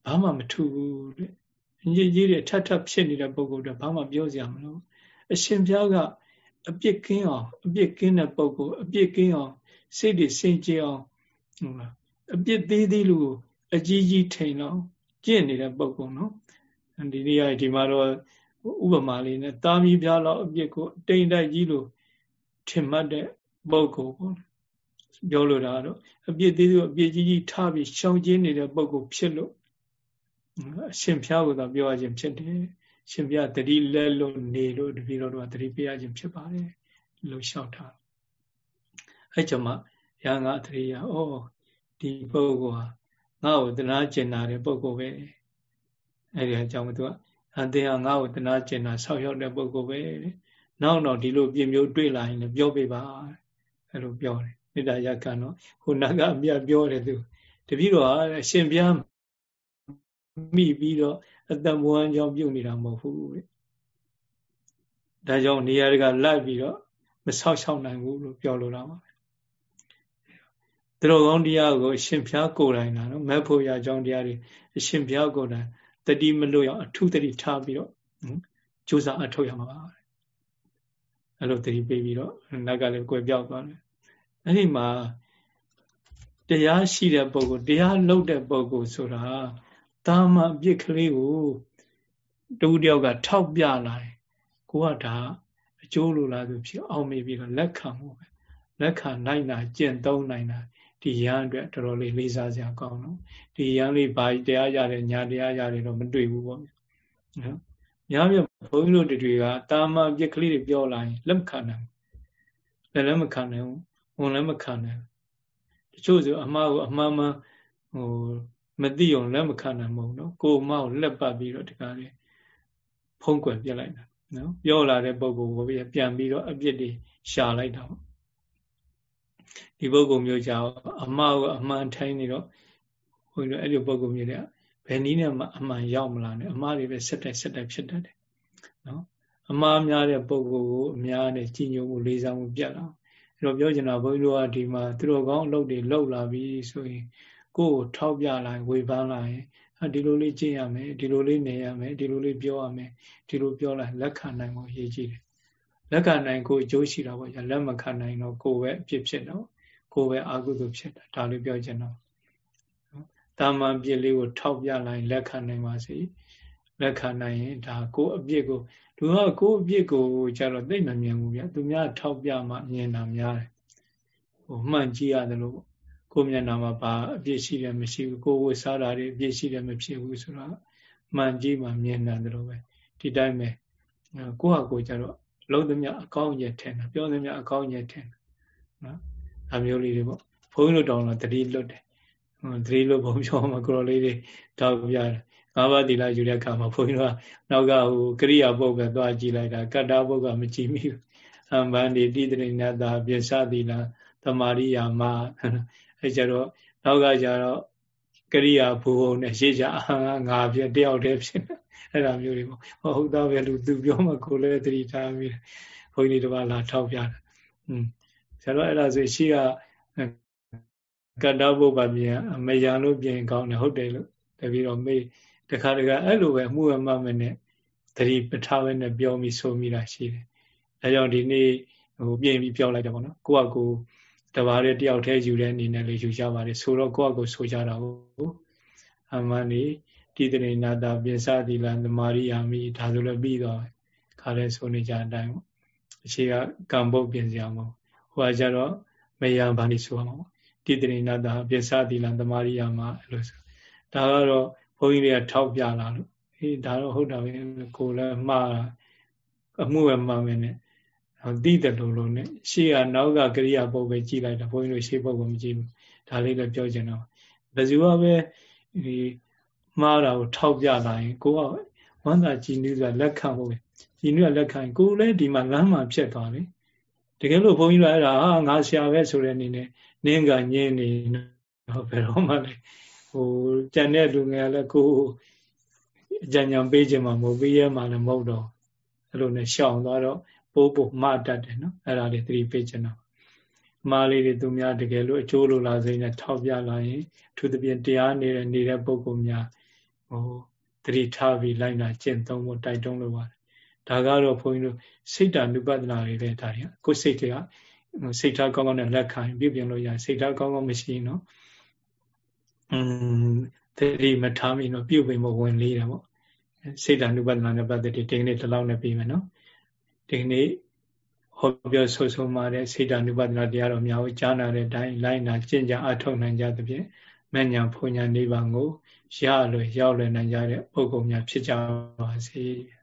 ဘာမှမထူဘူးတဲ့အညစ်အကြေးတွေထပ်ထပ်ဖြစ်နေတဲ့ပုံကိုယ်တွေဘာမှပြောစရာမလိုအရှင်ဘုရားကအပြစ်ကင်းအောင်အပြစ်ကင်းတဲ့ပုံကိုအပြစ်ကင်းအောင်စိတ်တွေစင်ကြယ်အောင်ဟုတ်လားအပြစ်သေးသေးလူကိုအကြီးကြီးထိန်အောင် ကျင့်နေတဲ့ပုံကုနော်ဒီနေ့ရဒီမှာတော့ဥပမာလေးနဲ့တာမီပြားလောက်အပြစ်ကိုတိမ်တိုက်ကြီးလို့ထင်မှတ်တဲ့ပုံကုပေါ့ပြောလိုတာတော့အပြစ်သေးသေးအပြစ်ကြီးကြီးထားပြီးရှောင်ကျဉ်နေတဲ့ပုံကုဖြစ်လို့အရှင်ဖျားကိုသာပြောရခြင်းဖြစ်တယ်ရှင်ဖျားတတိလက်လို့နေလို့တပည့်တော်တို့ကတတိပေးရခြင်းဖြစ်ပါတယ်လို့လျှောက်ထားအဲ့ကြောင့်မှရဟန်းကတတိယဩဒီပုဂ္ဂိုလ်ဟာ ငါ့ကိုတနာကျင်နာတဲ့ပုဂ္ဂိုလ်ပဲအဲ့ဒီအကြောင်းကသူကအသင်ဟာငါ့ကိုတနာကျင်နာဆောက်ရောက်တဲ့ပုဂ္ဂိုလ်ပဲတဲ့နောက်တော့ဒီလိုပြင်မျိုးတွေ့လာရင်လည်းပြောပြပါအဲ့လိုပြောတယ်မေတ္တာရခံတော့ခုနကအပြပြောတယ်သူတပည့်တော်ကအရှင်ပြားမိပြီးတော့အတ္တမဝမ်းကြောင့်ပြုတ်နေတာမဟုတ်ဘူးတဲ့ဒါကြောင့်နေရာကလိုက်ပြီးတော့မဆောက်ရှောက်နိုင်ဘူးလို့ပြောလိုတာပါ သူတော်ကောင်းတရားကိုအရှင်ဖျားကိုယ်တိုင်လာနော်မက်ဖို့ရအကြောင်းတရားတွေအရှင်ဖျားကိုယ်တိုင်တတိမလို့ရအောင်အထုတတိထားပြီးတော့ကြိုးစားအထောက်ရမှာပါအဲ့လိုတတိပေးပြီးတော့နတ်ကလည်းကွယ်ပြောက်သွားတယ်အဲ့ဒီမှာတရားရှိတဲ့ပုဂ္ဂိုလ်တရားလုပ်တဲ့ပုဂ္ဂိုလ်ဆိုတာတာမအပြစ်ကလေးကိုတူတယောက်ကထောက်ပြလာတယ်ကိုကဒါအကျိုးလိုလားဆိုဖြစ်အောင်မေးပြီးတော့လက်ခံမှုပဲလက်ခံနိုင်တာကျင့်သုံးနိုင်တာ ဒီရန်အတွက်တော်တော်လေးလေးစားစရာကောင်းတော့ဒီရန်လေးဘာတရားရတယ်ညာတရားရတယ်တော့မတွေ့ဘူးပေါ့နော်များမြဘုန်းကြီးတို့တွေကတာမန်ပြက်ကလေးတွေပြောလာရင်လက်မခံနိုင်ဘူးလည်းလည်းမခံနိုင်ဘူးဝန်လည်းမခံနိုင်တချို့ဆိုအမှားကိုအမှားမှဟိုမသိအောင်လက်မခံနိုင်မဟုတ်နော်ကိုအမှားကိုလက်ပတ်ပြီးတော့ဒီကားလေးဖုံးကွယ်ပြလိုက်တာနော်ပြောလာတဲ့ပုံကိုပြန်ပြီးတော့အပြစ်တွေရှာလိုက်တာပေါ့ ဒီပုဂ္ဂိုလ်မျိုးကြောင့်အမှားကိုအမှန်ထိုင်းနေတော့ဘုန်းကြီးတို့အဲ့ဒီပုဂ္ဂိုလ်မျိုးတွေကဘယ်နည်းနဲ့မှအမှန်ရောက်မလာနဲ့အမှားတွေပဲဆက်တိုက်ဆက်တိုက်ဖြစ်တတ်တယ်နော်အမှားများတဲ့ပုံကိုအများနဲ့ကြီးညိုမှုလေးစားမှုပြတ်လာအဲ့တော့ပြောချင်တာဘုန်းကြီးတို့ကဒီမှာသူတော်ကောင်းအလုပ်တွေလုပ်လာပြီဆိုရင်ကိုယ်ကိုထောက်ပြလာရင်ဝေဖန်လာရင်ဒီလိုလေးကျင့်ရမယ်ဒီလိုလေးနေရမယ်ဒီလိုလေးပြောရမယ်ဒီလိုပြောလိုက်လက်ခံနိုင်ဖို့ရည်ကြည်တယ် လက်ခံနိုင်ကိုအကျိုးရှိတာပေါ့ကြာလက်မခံနိုင်တော့ကိုယ်ပဲအဖြစ်ဖြစ်တော့ကိုယ်ပဲအာဟုသူဖြစ်တာဒါလေးပြောချင်တော့တာမန်ပြစ်လေးကိုထောက်ပြလိုက်လက်ခံနိုင်ပါစေလက်ခံနိုင်ရင်ဒါကိုယ်အပြစ်ကိုသူကကိုယ်အပြစ်ကိုကြတော့သိမမြင်ဘူးဗျသူများထောက်ပြမှမြင်တာများတယ်ဟိုမှန်ကြည့်ရတယ်လို့ကိုယ်မျက်နှာမှာဘာအပြစ်ရှိတယ်မရှိဘူးကိုယ်ဝတ်စားတာတွေအပြစ်ရှိတယ်မဖြစ်ဘူးဆိုတော့မှန်ကြည့်မှမြင်တယ်လို့ပဲဒီတိုင်းပဲကိုယ့်ဟာကိုယ်ကြတော့ လုံးသမျှအကောင်းကြီးထင်တာပြောသမျှအကောင်းကြီးထင်တာနော်ဒါမျိုးလေးတွေပေါ့ဘုန်းကြီးတို့တောင်းတော့တတိလွတ်တယ်သတိလို့ဘုံပြောမှာကိုရောလေးတွေတောက်ပြတယ်ငါးပါးသီလယူတဲ့အခါမှာဘုန်းကြီးတို့ကနောက်ကဟိုကရိယာပုတ်ပဲသွားကြည့်လိုက်တာကတ္တပုတ်ကမကြည့်မိဘူးအမန္တိတိတိနတ္တာပြစ္ဆသီလသမာရိယာမအဲကြတော့နောက်ကကြတော့ကရိယာဘုံနဲ့ရှေ့ကြအာငါပြတယောက်တည်းဖြစ် အဲ့ဒါမျိုးတွေပေါ့ဟုတ်သားပဲလူသူပြောမှကိုလည်းသတိထားပြီးဘုန်းကြီးတို့ကလာထောက်ပြတာอืมဆရာတော်အဲ့ဒါဆိုရှေ့ကကတ္တဘုပ္ပပြင်မယံလို့ပြင်ကောင်းတယ်ဟုတ်တယ်လို့တပီတော့မေးတခါတခါအဲ့လိုပဲအမှုအမှတ်မနဲ့သတိပထားပဲနဲ့ပြောပြီးဆိုမိတာရှိတယ်အဲကြောင့်ဒီနေ့ဟိုပြင်ပြီးပြောလိုက်တယ်ပေါ့နော်ကိုကကိုတဘာတဲ့တယောက်တည်းယူတဲ့အနေနဲ့လေယူကြပါတယ်ဆိုတော့ကိုကကိုဆိုကြတာဟုတ်အမှန်နေ တိတရိနာတာပိစသီလသမာရိယာမိဒါဆိုလည်းပြီးတော့ခါလဲဆိုနေကြအတိုင်းပေါ့အခြေကကံပုတ်ပြင်စရာမဟုတ်ဟိုကကြတော့မယံဘာနေဆိုအောင်ပေါ့တိတရိနာတာပိစသီလသမာရိယာမအဲ့လိုဆိုဒါကတော့ဘုန်းကြီးတွေကထောက်ပြလာလို့အေးဒါတော့ဟုတ်တာပဲကိုလည်းမှားအမှုပဲမှားမယ်နဲ့သိတယ်လို့လို့နဲ့ရှေ့ကနောက်ကကရိယာပုတ်ပဲကြည်လိုက်တာဘုန်းကြီးတို့ရှေ့ပုတ်ကမကြည့်ဘူးဒါလေးလည်းပြောချင်တော့ဘယ်သူကပဲဒီ မှားတာကိုထောက်ပြလာရင်ကိုကဝမ်းသာကြည်နူးစွာလက်ခံဖို့ကြည်နူးစွာလက်ခံရင်ကိုလည်းဒီမှာလမ်းမှဖြစ်သွားပြီတကယ်လို့ဘုန်းကြီးတို့အဲ့ဒါဟာငါဆရာပဲဆိုတဲ့အနေနဲ့နင်းကညင်းနေတော့ဘယ်တော့မှလည်းဟိုကြံတဲ့လူငယ်လည်းကိုအကြံဉာဏ်ပေးခြင်းမှမဟုတ်ပေးရမှလည်းမဟုတ်တော့အဲ့လိုနဲ့ရှောင်သွားတော့ပိုးပို့မှတတ်တယ်နော်အဲ့ဒါလေးသတိပေးခြင်းတော့မားလေးတွေသူများတကယ်လို့အကျိုးလိုလားစိနဲ့ထောက်ပြလာရင်သူတပြင်းတရားနေတဲ့နေတဲ့ပုဂ္ဂိုလ်များ ဟိုသတိထားပြီးလိုက်နာကျင့်သုံးဖို့တိုက်တွန်းလိုပါတယ်ဒါကတော့ဘုန်းကြီးတို့စိတ်တ ानु ပဒနာတွေလည်းဒါရကိုစိတ်တွေကစိတ်ထားကောင်းကောင်းနဲ့လက်ခံပြုပြင်လို့ရစိတ်ထားကောင်းကောင်းမရှိရင်တော့อืมသတိမထားမိတော့ပြုပြင်မဝင်လေးတယ်ပေါ့စိတ်တ ानु ပဒနာနဲ့ပတ်သက်ပြီးဒီကနေ့ဒီလောက်နဲ့ပြီးမယ်နော်ဒီကနေ့ဟောပြောဆိုဆိုမှတဲ့စိတ်တ ानु ပဒနာတရားတော်များကိုကြားနာတဲ့အတိုင်းလိုက်နာကျင့်ကြအထောက်နိုင်ကြသဖြင့် မဉ္ဇဏ်ဖုန်ညာနိဗ္ဗာန်ကိုရလွယ်ရောက်လွယ်နိုင်ကြတဲ့ပုဂ္ဂိုလ်များဖြစ်ကြပါစေ။